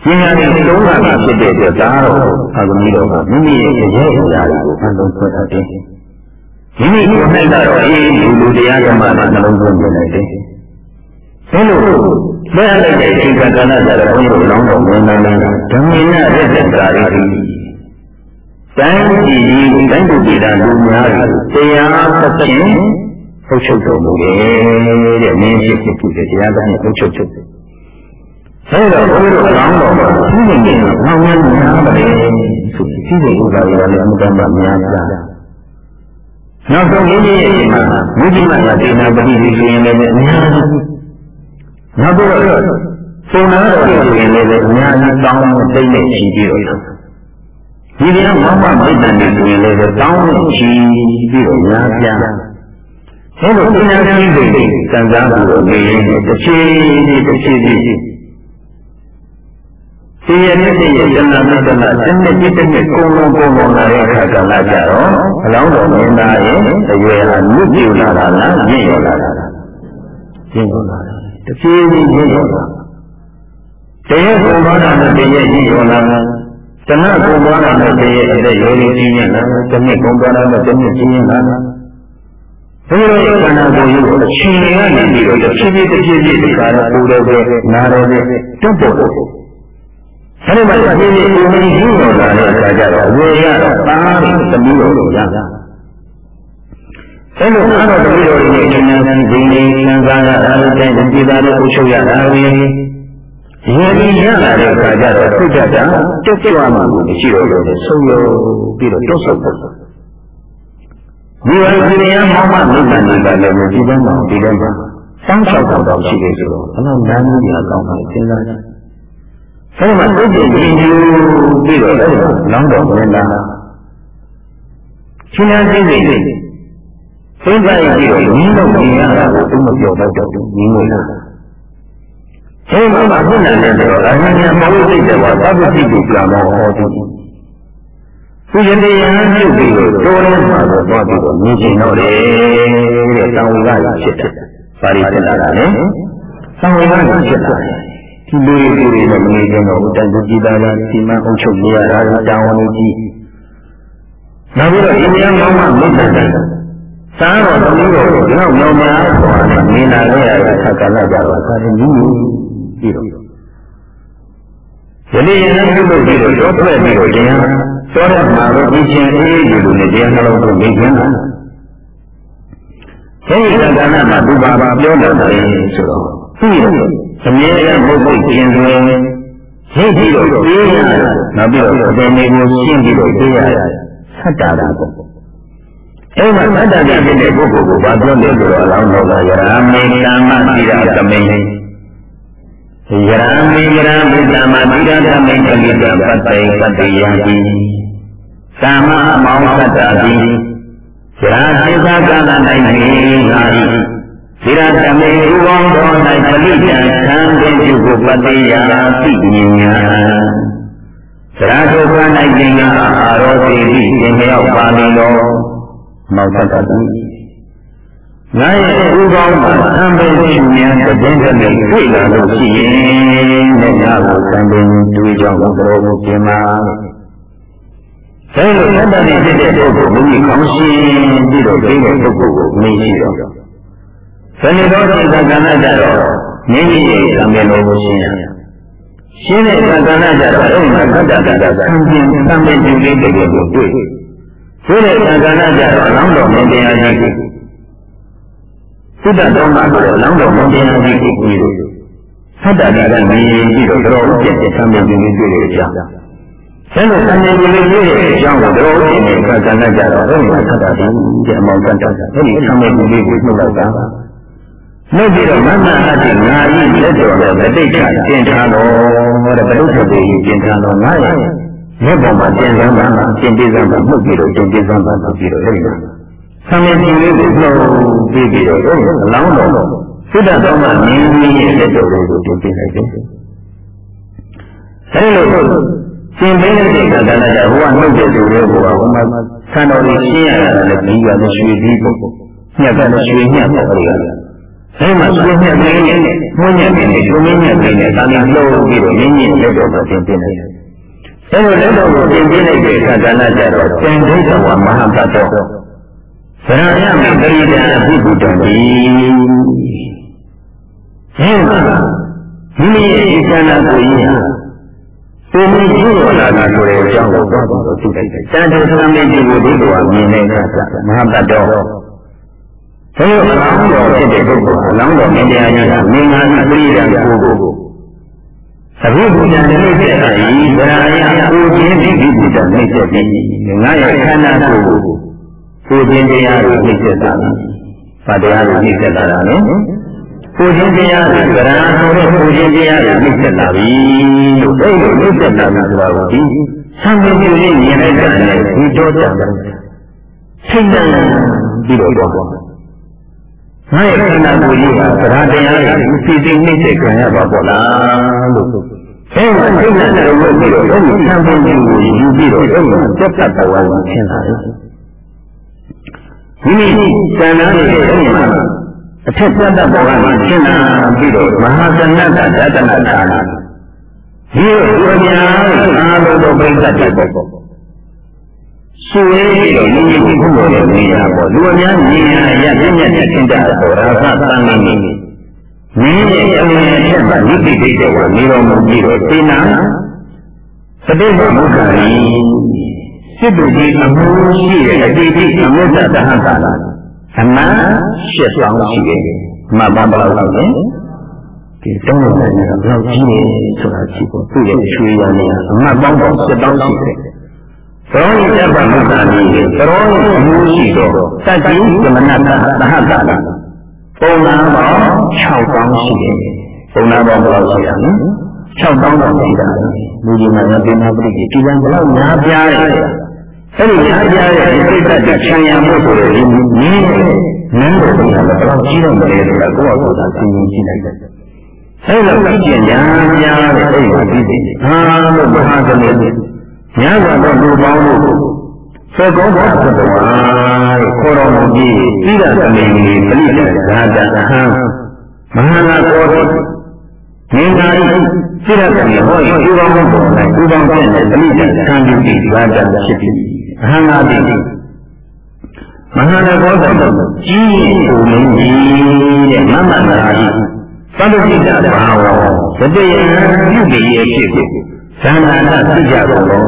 ဉာဏ်နဲ့သုံးပါးမှာဖြစ်တဲ့အတွက်ဒါတော့အာဂမိတော်ကမိမိရဲ့ကြိုက်ရာတွေကိုအလုံးဆွဲတတ်တယ်။မိမိကိုယ်၌ကတော့အေးလူလူတရားဓမ္မနဲ့နှလုံးသွင်းနေတယ်။အဲလိုလဲလိုက်တဲ့ဒီကကနာကြတော့ဘုန်းကြီးတို့လောင်းတော်မြင်နေတယ်ဓမ္မိနရစ္ဆကာရီတိုင်းပြည်ကြီးတိုင်းပြည်သားလူများတရားသဖြ င့်အုပ်ချုပ်တော်မူတယ်တဲ့မင်းဖြစ်ဖြစ်တဲ့တရားသားနဲ့အုပ်ချုပ်ချုပ်တယ်။အဲဒါဘုရားကောင်းတော်မှာသူ့နေနဲ့ဘောင်းရမ်းများပါလေဆိုပြီးဒီလိုဥပါဒ်ရလည်းအမှန်တမ်းများပြတာ။နောက်ဆုံးမိမိရဲ့အိမ်မှာမုဒိမယတေနာပတိဒီဆိုရင်လည်းအများကြီးနောက်ပြီးတော့ပုံနာတော်ဆိုရင်လည်းအများကြီးတောင်းတိတ်နဲ့ချီပြီးတော့ဒီပြန်မောမမိတ်တန်နေဆိုရင်လည်းတောင်းနဲ့ချီပြီးတော့များပြား အဲလိုပညာရှိတွေစံစားပြီးတော့နေရင်တစ်ချိန်တစ်ချိန်တစ်ချိန်ဒီရတဲ့ရဲ့ဇဏမတ္တနာစနစ်တစ်တစ်ကုံလုံးကုံလုံးလာတဲ့အခါကလာကြတော့အလောင်းတော်မင်းသားရဲ့အရွယ်ဟာမြင့်ပြူလာတာလားမြင့်ရောလာတာလားမြင့်ရောလာတာတစ်ချိန်ချင်းမြင့်ရောလာတရားကုံသွားတာနဲ့တရားမြင့်ရောလာတာဇဏကုံသွားတာနဲ့တရားအသက်ရောရင်းကြီးမြတ်လာဇဏကုံသွားတာနဲ့တရားကြီးမြတ်လာ ဘုရားရဲ့ခန္ဓာကိုယ်ကြီးကိုအချိန်ကနေပြီးတော့တစ်ဖြည်းဖြည်းတစ်ဖြည်းဖြည်းဒီကာရပူတယ်ပဲနားတယ်ပဲတွတ်ပေါ်တယ်။အဲဒီမှာတစ်ဖြည်းဖြည်းကိုယ်ကြီးကြီးတော်လာတဲ့အခါကျတော့ဝေရတော့သားတွေသမီးတော်တို့ရတာ။အဲလိုအားတော်သမီးတော်တွေနဲ့ဉာဏ်စီခြင်းတွေသံဃာရအားလုံးတဲ့ဒီသားတို့ကိုချုပ်ရတာပဲ။ရေဒီရလာတဲ့အခါကျတော့သူ့ကြတာတုတ်ကြွမှာမရှိတော့ဘူးဆုံးယုံပြီးတော့တုတ်ဆုပ်တယ် ဒီဝိဇ္ဇာမောဟနိဗ္ဗာန်ကလည်းဒီဘက်မှာဒီဘက်မှာတောင်းလျှောက်တော့ရှိတယ်ဆိုတော့ဘယ်လောက်နားမှုကြီးအကောင်းမှစဉ်းစားကြအဲဒီမှာသိကျင်ကြည့်ယူပြီးတော့အဲဒီလောင်းတော်ဝင်လာရှင်နာသိသိသိသိကြရပြီးတော့ညီလို့ပြင်ရတာကိုသူမပြောတော့တော့ညီလို့လားအဲဒီမှာခုနကလည်းဆိုတော့အမှန်တရားမဟုတ်သိတယ်ကသဗ္ဗတိကိုကံတော်ဟောသည် သူယတိယံပြုပြီးတော့တိုးရဲမှာတော့သွားပြီးတော့မြင်ချင်တော့တယ်တဲ့တောင်းဝရဖြစ်တယ်ပါရီဖြစ်လာတာလေတောင်းဝရဖြစ်တာဒီလူတွေတွေနဲ့မနေကြတော့တန်တူကြည်သားလားဒီမှာအုပ်ချုပ်နေရတာတောင်းဝန်ကြီးနောက်ပြီးတော့အိန္ဒိယမောင်မမိတ်တယ်စားတော်သမီးတော်ဒီလောက်မြောင်များပေါ်နေနေလာခဲ့ရတဲ့အခါကလည်းကြတော့ဒါလည်းကြီးပြီးတော့ယနေ့ရဟန်းပြုလို့ပြီးတော့တော့ထွက်ပြီးတော့တရား သောရမှာတော့ဒီချင်းအေးဒီလိုနဲ့တရားနှလုံးသွင်းပြီးခြင်းလားအဲဒီကံကဏ္ဍမှာသူဘာဘာပြောတယ်ဆိုတော့သူ့ရဲ့အမြဲတမ်းမဟုတ်ဘူးကျင်တွင်ရိပ်ပြီးတော့ပြေးရတယ်နောက်ပြီးတော့အပေနေကိုရှင်းပြီးတော့ပြေးရတယ်သတ္တာတာပေါ့အဲ့မှာသတ္တာတာဖြစ်တဲ့ပုဂ္ဂိုလ်ကိုဘာပြောလဲဆိုတော့အလောင်းတော်ကယရာမေကမ္မတိရသမိန်ယရာမေယရာမေကမ္မတိရသမိန်ကလိတပတ္တိပတ္တိယတိ ကာမအမောင်းသတ္တာတိယရာစေသာကာလ၌နေငါ၏သီရသမေဥပေါင်းတော်၌ပလိတံသံဃေပြုကိုပတိယာသိဉ္ညာသရထုခ၌သင်္ကအာရောတိတိသင်မြောက်ပါလိလောမောတတတိငါရဲ့ဥပေါင်းမှာသံဃေပြုဉာဏ်တည်တဲ့နဲ့တွေ့လာလို့ရှိရင်လည်းငါကိုသံဃေတွေ့ကြောင်းဘုရားကိုပြင်ပါ အဲလိုသတ္တတိဖြစ်တဲ့ပုဂ္ဂိုလ်မိမိကောင်းရှင်းပြီးတော့ပြိတဲ့ပုဂ္ဂိုလ်ကိုမေးရှိတော့ဘယ်လိုတော့ဒီကံကဏ္ဍကြတော့မိမိရဲ့ကံမေလိုကိုရှင်းရရှင်းတဲ့ကံကဏ္ဍကြတော့အဲ့မှာသတ္တတတသံပြင်းသံပြင်းကြည့်လေးတကယ်ကိုတွေ့တွေ့တဲ့ကံကဏ္ဍကြတော့လောင်းတော်မင်းတရားကြီးကိုသုဒ္ဓတော်မှာဆိုတော့လောင်းတော်မင်းတရားကြီးကိုပြီးလို့သတ္တတတမြင်ပြီးတော့တော်တော်ပြည့်တဲ့သံပြင်းကြည့်လေးတွေ့တဲ့အ ကြောင်းအဲလိုသံပြင်းကြည့်လေးတွေ့တဲ့အကြောင်းကိုတော်တော်ပြည့်တဲ့ကံကဏ္ဍကြတော့အဲ့မှာသတ္တတတဲ့အမောင်ကတ္တအဲ့ဒီသံပြင်းကြည့်လေးကိုနှုတ်လိုက်တာလို့ပြီးတော့မမအတ္တိငါဤလက်တော်နဲ့ဗတိတ်ချတင်ထားတော်တဲ့ဘုဒ္ဓတေကြီးတင်ထားတော်ငါရဲ့လက်ပေါ်မှာတင်စမ်းပါတင်ပြစမ်းပါမှုပြီးတော့တင်ပြစမ်းပါမှုပြီးတော့အဲဒီမှာဆံမင်းကြီးလေးကိုနှုတ်ပြီးပြီးတော့အဲဒီအလောင်းတော်သုဒ္ဓတော်မှာမြင်းကြီးရဲ့လက်တော်လေးကိုတင်ပြလိုက်တယ်အဲဒီလို သင်ပေးတဲ့ကံကလည်းဟိုကနှုတ်တဲ့သူတွေကဟိုမှာဆံတော်ကြီးရှင်းရတာလည်းပြီးရတဲ့ရွှေပြီးပေါ့ညက်ကလည်းရွှေညက်ပေါ့အဲဒီကအဲမှာဆွေးမြတ်နေနဲ့မွန်းညက်နေနဲ့ဆွေးမြတ်နေနဲ့ဒါလည်းလှုပ်ပြီးတော့ရင်းရင်းလက်တော်ကိုသင်ပြနေတယ်။အဲလိုလက်တော်ကိုသင်ပြလိုက်တဲ့အခါကလည်းကြတော့သင်္ဒိဋ္ဌဝမဟာပတ္တောဗရဏယမေပရိဒံအဘိဗုဒ္ဓံဒီအဲမှာမိမိရဲ့ဤကံနာကိုကြီးဟာ သူမင်းကျိုးတော်လာတာဆိုတဲ့အကြောင်းကိုသွားပြီးတော့သိလိုက်တယ်။တန်တေသရမေတိကိုဒီလိုကမြင်နေတဲ့အခါမဟာပတ္တောဘယ်လိုအလောင်းတော်ဖြစ်တဲ့ပုဂ္ဂိုလ်အလောင်းတော်မင်းတရားကြီးကမင်္ဂလာပြည့်တဲ့ကိုယ်ကိုသဘိဗုဒ္ဓံနှိမ့်တဲ့အာဤဗရာယကိုချင်းဒီဘုဒ္ဓံနှိမ့်တဲ့ပြီးငါရဲ့ခန္ဓာကိုယ်ကိုကိုချင်းတရားကိုနှိမ့်တဲ့တာ။ဘာတရားကိုနှိမ့်တဲ့တာလဲ။ ကိုချင်းတရားကိုဗရာဆိုတဲ့ကိုချင်းတရားကိုနှိမ့်တဲ့တာပြီလို့အဲ့လိုနှိမ့်တဲ့တာဆိုတာကိုဒီသံဃာပြုရင်မြင်လိုက်တာနဲ့ဒီတော့တန်တယ်။ထိတ်နေပြီးတော့တော့ငါရဲ့ခန္ဓာကိုယ်ကြီးဟာသရတရားကိုစီစဉ်နှိမ့်တဲ့ခံရပါပေါ့လားလို့အဲမှာစိတ်နဲ့လည်းဝတ်ပြီးတော့အဲဒီသံဃာကြီးကိုယူပြီးတော့အဲဒီမှာစက်သက်တော်ဝင်ရှင်းလာတယ်ဒီနေ့သံဃာရဲ့အဲဒီမှာ အထက်သက်သက်တော်ဝင်ရှင်းလာပြီးတော့မဟာသနတ္တဒသနာဌာနဒီလိုအများအားလုံးသောပြိဿတဲ့ပေါ့ဆွေးပြီးတော့လူကြီးကိုဘုရားနေရပေါ့လူအများကြီးရရပြည့်ညက်တဲ့သင်္တာဆိုတာကသံဃာနေမင်းရဲ့အမြင်အထက်မှာနိတိတိတဲ့ဝါနေတော်မူပြီးတော့သေနာသတိဘုမုခာရီစိတ်တူကြီးအမှုရှိတဲ့အတိတိအမုဒ္ဒတဟတာလာ အမှန်ရှစ်ဆောင်ရှိတယ်မှတ်ပါဘယ်လောက်လဲဒီတောင်းတဲ့နေရာဘယ်လောက်ကြီးလဲဆိုတာကြည့်ဖို့သူ့ရဲ့ရွှေရံနေအမှတ်ပေါင်းတော့7တောင်းရှိတယ်သရောယတ္တမုဒ္ဒာနိသရောယအမှုရှိသောတတ္တိသမဏတသဟတာလာပုံနာပေါင်း6000ရှိတယ်ပုံနာပေါင်းဘယ်လောက်ရှိရလဲ6000တောင်ရှိတာလူကြီးမှလည်းပြင်နာပရိကိဒီကံဘယ်လောက်များပြားလဲ အဲ့ဒီများပြားတဲ့စိတ်သက်တဲ့ခြံရံမှုဆိုတဲ့ဒီနည်းနည်းတော့ဘယ်လောက်ကြီးတော့မလဲဆိုတာကိုယ့်အကူသာသိရင်ကြည့်လိုက်တယ်အဲ့လိုကြည့်ကြညာညာတဲ့အဲ့ဒီကြည့်တယ်ဟာလို့မဟာကလေးညာကတော့လူပေါင်းလို့သောကောဘသတ္တဝါခေါ်တော်မူပြီးဣဒသမင်ကြီးပရိစ္ဆေဇာတအဟံမဟာနာကောတိမင်္ဂလာ ဤဣဒသမင်ဟောဤဥပမောပေါ်၌ဥပမောတဲ့ပရိစ္ဆေသံဃိဇာတဖြစ်ပြီးအဟံငါတိမဟာနာကောသတ္တကြီးကိုမင်းကြီးတဲ့မမနာဤသတ္တတိတာဘာဝသတိယံပြုပြီးရဲ့ဖြစ်ကိုသံဃာတသိကြကုန်သော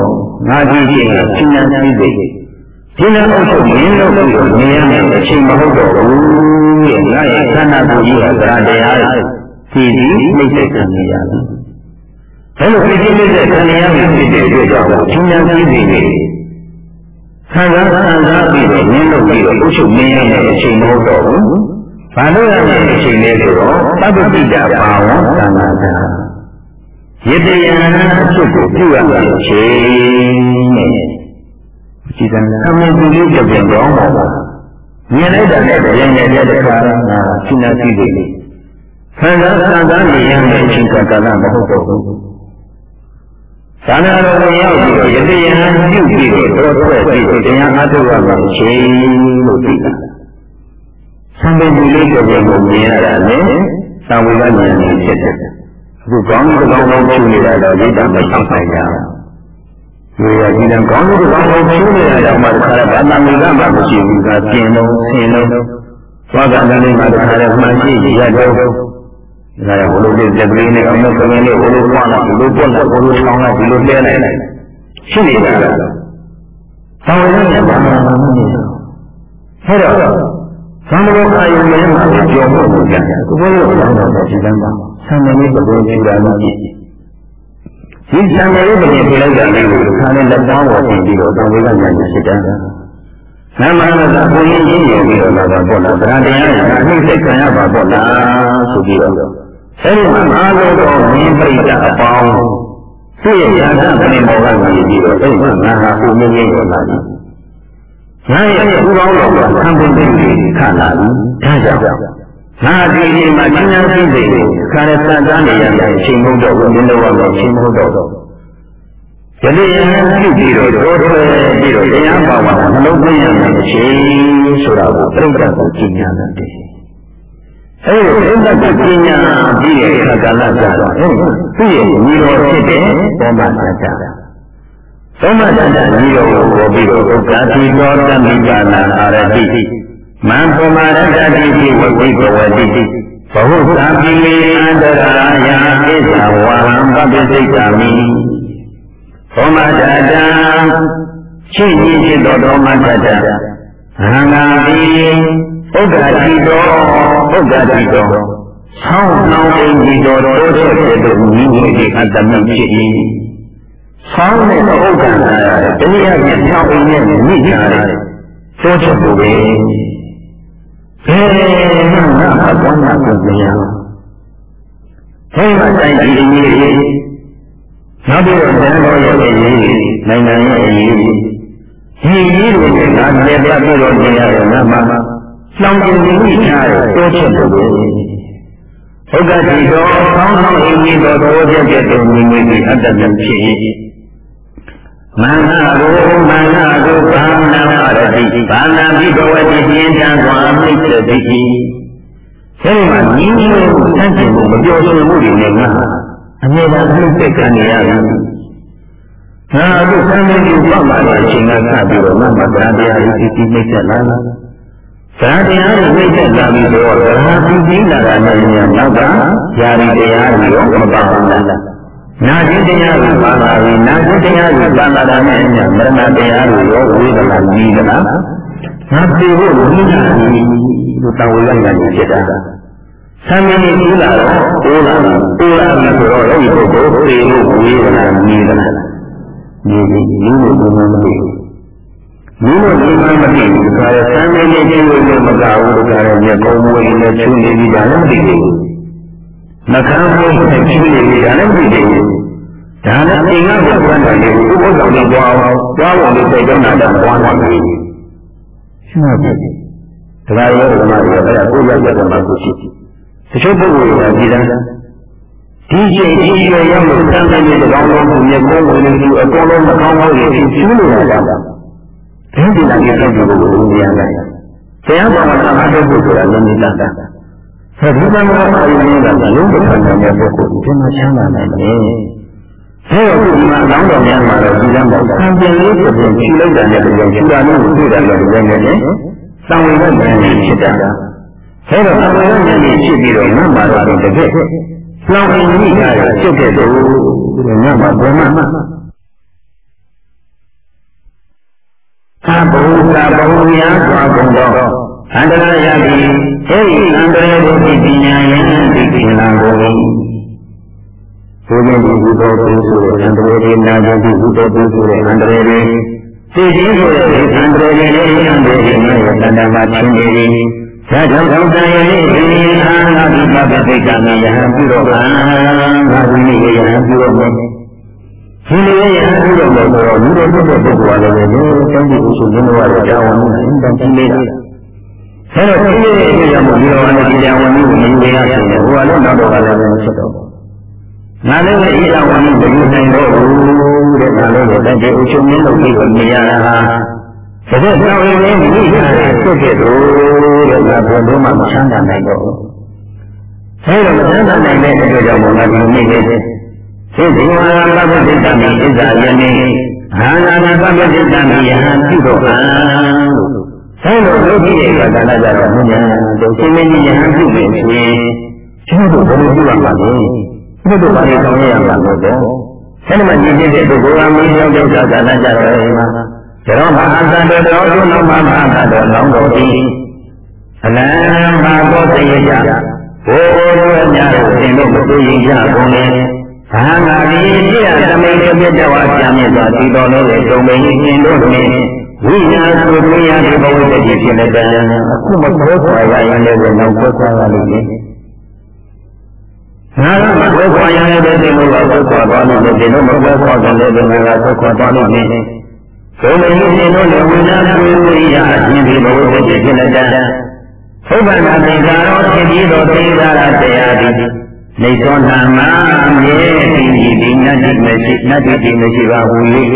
ငါကြီးချင်းကရှင်းဉာဏ်သိသိဒီလိုအုပ်ချုပ်မင်းတို့ကိုနေရမယ်အချိန်မဟုတ်တော့ဘူးရဲ့ငါရဲ့ခန္ဓာကိုယ်ကြီးကသရတရားစီစီနှိမ့်ဆက်ခံနေရတယ်။ အဲလိုဖြစ်ဖြစ်ဖြစ်ခံရမယ်ဖြစ်တဲ့အတွက်ကြောင့်ရှင်းဉာဏ်သိသိနေခံစားခံစားပြီးတော့မင်းတို့ပြီးတော့အုပ်ချုပ်မင်းရမယ်အချိန်မဟုတ်တော့ဘူး။ဘာလို့ရမယ်အချိန်လဲဆိုတော့သတ္တတိတာဘာဝသံဃာတာယတယံအဖြစ်ကိုပြုရမယ်အချိန်နဲ့ကြည်စံအမေသူလေးကြပြန်တော့မှာပါမြင်လိုက်တဲ့တည်းရဲ့တဲ့ခါကရှင်းနေပြီလေခံစားခံစားနေရတဲ့အချိန်ကာလမဟုတ်တော့ဘူး သာနာတော်ကိုရောက်ပြီးတော့ယတိယံပြုပြီးတော့တော်ထွက်ပြီးတရားအားထုတ်ရမှာအချိန်လို့သိတာသံဃာကြီးလေးကြပြန်ကိုမြင်ရတာလေသံဝေကဉာဏ်ကြီးဖြစ်တယ်အခုကောင်းကောင်းကောင်းဖြူနေတာတော့ရိတ်တာမဆောင်နိုင်ကြဘူး။ဒီရဒီတန်ကောင်းကောင်းကောင်းကောင်းဖြူနေတာတော့မှတခါတော့ဘာသာမိကမှမရှိဘူးကကျင်လုံးဆင်လုံးသွားကလည်းမှတခါတော့မှန်ရှိရတော့ ဒါရဘလို့လေးပြက်ကလေးနဲ့အောင်တော့ကလေးလေးဘလို့ပွားလာဘလို့ပွားလာဘလို့ဆောင်းလာဒီလိုလဲလိုက်လိုက်ရှိနေတာ။ဆောင်းရင်းနဲ့ဘာမှမလုပ်ဘူး။အဲ့တော့သံဃာအာယုန်နဲ့မှာကြော်ဖို့ကြတယ်။ဘုရားတော်တော်ဒီကံပါဆံမလေးသဘောကျတာလို့ကြည့်ဒီဆံမလေးပြင်ပြလိုက်တာလည်းကိုခါနဲ့လက်ပေါင်းပေါ်ပြင်ပြီးတော့တောင်းဝေကညာဖြစ်တယ်။နာမနာကဘုရင်ကြီးရပြီးတော့လာတာပေါ့လား။ဗရာတရားကနှိမ့်ဆက်ခံရပါပေါ့လားဆိုပြီးတော့ အဲဒီမှာအားလုံးတော့မင်းပြိတ္တာအပေါင်းသူ့ရဲ့ညာကပင်မောကမြည်ပြီးတော့အဲဒီမှာငါဟာကိုမင်းကြီးကိုလာတယ်။ငါရဲ့ဥပေါင်းတော်ကခံပင်ပြီးခါလာပြီ။ဒါကြောင့်ငါဒီဒီမှာဉာဏ်ရှိစိတ်ကိုခါရသတ်သားနေရတဲ့အချိန်မဟုတ်တော့ဘူးမင်းတို့ကတော့အချိန်မဟုတ်တော့ယနေ့ယနေ့ပြုပြီးတော့တော်တော်ပြီးတော့တရားပါပါနှလုံးသွင်းရမယ်အချိန်ဆိုတာကိုပြိဋ္ဌာန်ကိုကျင့်ကြတယ် အဲဒီပြိဋ္ဌာန်ကိုကျင့်ကြပြီးတဲ့အခါကာလကြတော့သူ့ရဲ့ညီတော်ဖြစ်တဲ့ဘောမသတ္တသောမတ္တညီတော်ကိုပေါ်ပြီးတော့ဥက္ကာတိတော်တမိပါဏအာရတိမံပမာရတတိတိဝိဘဝတိတိဘဟုသာပိလေအန္တရာယာဣဇဝံပပိစိတ်တာမိသောမတတံရှိကြီးဖြစ်သောသောမတတအဟံငါပိဥက္ကတိတော် ဥက္ကတိတော်ဆောင်းနှောင်းအိမ်ကြီးတော်တိုးတဲ့ဖြစ်သောမိမိ၏အတ္တမိဖြစ်၏ဆောင်းတဲ့ဥက္ကံကတရားဖြင့်ဆောင်းအိမ်နဲ့မိကြတယ်တိုးချက်ဖို့ပဲဘယ်မှငါအပေါင်းမှာကိုမရဘူး။ဘယ်မှာတိုင်းပြည်ကြီးလေးနောက်ပြီးတော့ဉာဏ်တော်ရဲ့အရေးနိုင်ငံရဲ့အရေးဒီကြီးတွေကငါလည်းပြပြီးတော့နေရတယ်ငါမှ လောင်ကျင်နေထားတဲ့တိုးချက်ဖို့ပဲ။ဟုတ်ကဲ့ဒီတော့ကောင်းကောင်းအင်းကြီးတော်တော်ချက်ချက်တုံနေနေပြီးအတ္တမြဖြစ်မနာကိုမနာကိုဘာနာရတိဘာနာပိဘဝတိပြင်းထန်စွာမိတ်ဆက်တိအဲဒီမှာညီညီကိုစန့်ကျင်မှုမပြောဆိုမှုတွေနဲ့ငါအမြဲတမ်းနှိမ့်သက်ကနေရပြီ။ငါအခုဆံမင်းကြီးပတ်လာတဲ့အချိန်ကစပြီးတော့ငါမှတရားတရားကြီးဒီမိတ်ဆက်လာတာ။ တရားတရားကိုမိတ်ဆက်လာပြီးတော့တရားပြီးပြီးလာတာနဲ့ညနောက်ကယာရီတရားကိုမပါဘူးလား။နာခြင်းတရားကိုပါလာပြီနာခြင်းတရားကိုပါလာတာနဲ့ညမရဏတရားကိုရောဝေဒနာကြီးကလားငါပြေဖို့ဝိညာဉ်ကြီးလို့တောင်းဝေလိုက်တာဖြစ်တာသံမင်းကြီးလာတော့တိုးလာပြီတိုးလာပြီဆိုတော့အဲ့ဒီပုဂ္ဂိုလ်ပြေဖို့ဝေဒနာကြီးကလားဒီဒီလူလို့ဘုံမလို့ မင်းတို့ဒီမှမသိဘူးဒါရဆန်းနေနေချင်းလို့မကဘူးဒါရမြေကုန်းမွေးနဲ့ချူနေပြီဒါလည်းမသိဘူးနှခမ်းမွေးနဲ့ချူနေပြီဒါလည်းမသိဘူးဒါနဲ့အိမ်ကဘုရားတော်လေးဥပုသ်တော်လေးပွားအောင်ပွားဖို့လေးစိတ်ကြောင့်နာတာပွားနိုင်ပြီရှင်းပါပြီတရားရောဓမ္မတွေကအဲ့ဒါကိုရောက်တဲ့မှာကိုရှိတချို့ပုဂ္ဂိုလ်တွေကဒီတန်းဒီချိန်ဒီရွယ်ရောက်လို့သံဃာကြီးတကောင်းလုံးကိုမြေကုန်းဝင်လို့အကုန်လုံးမကောင်းဘူးလေဖြူးနေတာက ဒီဒီလာကြီးတဲ့ပုဂ္ဂိုလ်ကိုဉာဏ်ရတယ်ဘုရားဘာသာအားထုတ်ဖို့ဆိုတာလည်းနေတာအဲဒီကံကအာရုံနဲ့ကလုံးဝခံနိုင်တဲ့ပုဂ္ဂိုလ်ဒီမှာချမ်းသာနိုင်တယ်အဲတော့ဒီမှာအလောင်းတော်များမှာတော့ဒီကံပေါ့ဆံပင်လေးဆိုရင်ခြိလိုက်တာနဲ့တကယ်ခြိတာလို့တွေ့တယ်လို့ပြောနေတယ်သံဝေဒဉာဏ်ကြီးဖြစ်တာအဲတော့သံဝေဒဉာဏ်ကြီးဖြစ်ပြီးတော့ငါ့မှာတော့တကယ်လောင်အင်းကြီးကဖြစ်တဲ့သူငါ့မှာဘယ်မှ အဘုရားဘုရားစွာဘုံတော်အန္တရာယတိအဲဒီအန္တရာယတိပညာယံဒီကိလံကိုဘုရားဒီဘုတော်ဘုဆိုတဲ့အန္တရာယတိနာဂတိဘုတော်ဘုဆိုတဲ့အန္တရာယတိသိခြင်းဆိုတဲ့အန္တရာယတိအန္တရာယတိနဲ့တဏ္ဍမှာချင်းနေသည်သာကြောင့်သောတန်ရဲ့ဒီအာနာတိပပ္ပိကံယဟံပြုတော့အာငါဒီနေ့ယဟံပြုတော့မယ် ဒီလိုရဟန်းပြုတော့မယ်ဆိုတော့လူတွေပုဂ္ဂိုလ်ပုဂ္ဂိုလ်ကလည်းပဲတောင်းကြည့်ဥရှင်ဘုရားရဲ့ကြောင်းဝင်အင်းတန်ကြီးလေးအဲတော့ဒီလိုရရမို့ဒီလိုနဲ့ဒီကြောင်းဝင်ကိုမယူရဆိုရင်ဟိုကလည်းနောက်တော့ကလည်းမဖြစ်တော့ဘူးငါလည်းဒီကြောင်းဝင်ကိုမယူနိုင်တော့ဘူးတဲ့ငါလည်းတန်ကြီးဥရှင်မင်းတို့ကိုမြင်ရတာဟာတကယ်ကြောင်းဝင်နေမိရတယ်ဖြစ်တဲ့တို့တဲ့ငါဘယ်လိုမှမချမ်းသာနိုင်တော့ဘူးအဲဒါမချမ်းသာနိုင်တဲ့အတွက်ကြောင့်ငါဒီနေ့လေးသိဒီ ဝါရပပ္ပိတ္တမိဣဇာယနေအာနာနာပပ္ပိတ္တမိယဟံပြုတော့ဟံအဲလိုဒုက္ခိရဲ့ကတဏကြတော့ဘုရားတို့ရှင်မင်းကြီးယဟန်ပြုမယ်ဆိုရင်ကျွန်တော်တို့ဘယ်လိုပြုရမှာလဲဘုတို့ဘာလို့ဆောင်ရမှာလဲတော့အဲဒီမှာညီဖြစ်တဲ့ပုဂ္ဂိုလ်ကမင်းရောက်တဲ့ကတဏကြတော့ဒီမှာကျောင်းမဟာသတ္တတော်တို့နောက်မှာမဟာသတ္တတော်လောင်းတော်ဒီအလံမှာဘောတရေကြဘိုးဘိုးတို့များတို့သင်တို့မသိရင်ကြကုန်လေ ဘာသာဒီပြည့်ရသမိန်ပြည့်တဲ့ဝါကြာမြင့်စွာတည်တော်လို့တဲ့ဒုံမင်းရှင်တို့နှင့်ဝိညာဉ်ကိုမြင်ရတဲ့ဘဝတည်းဖြစ်နေတဲ့အခုမခွဲခွာရရင်လည်းနောက်ခွဲခွာရလိမ့်မယ်ငါကမခွဲခွာရတဲ့ဒီလိုကခွဲခွာသွားလို့ဒီလိုမခွဲခွာကြတဲ့ဒီလိုကခွဲခွာသွားလို့နေဒုံမင်းရှင်တို့လည်းဝိညာဉ်ကိုဝိညာဉ်အချင်းဒီဘဝတည်းဖြစ်နေတဲ့ဘုဗ္ဗနာသင်္ကာရောဖြစ်ပြီးတော့သိတာတရားသည် နေသောနာမမြေတိဒီနတ်တိမရှိနတ်တိမရှိပါဘူးလေမ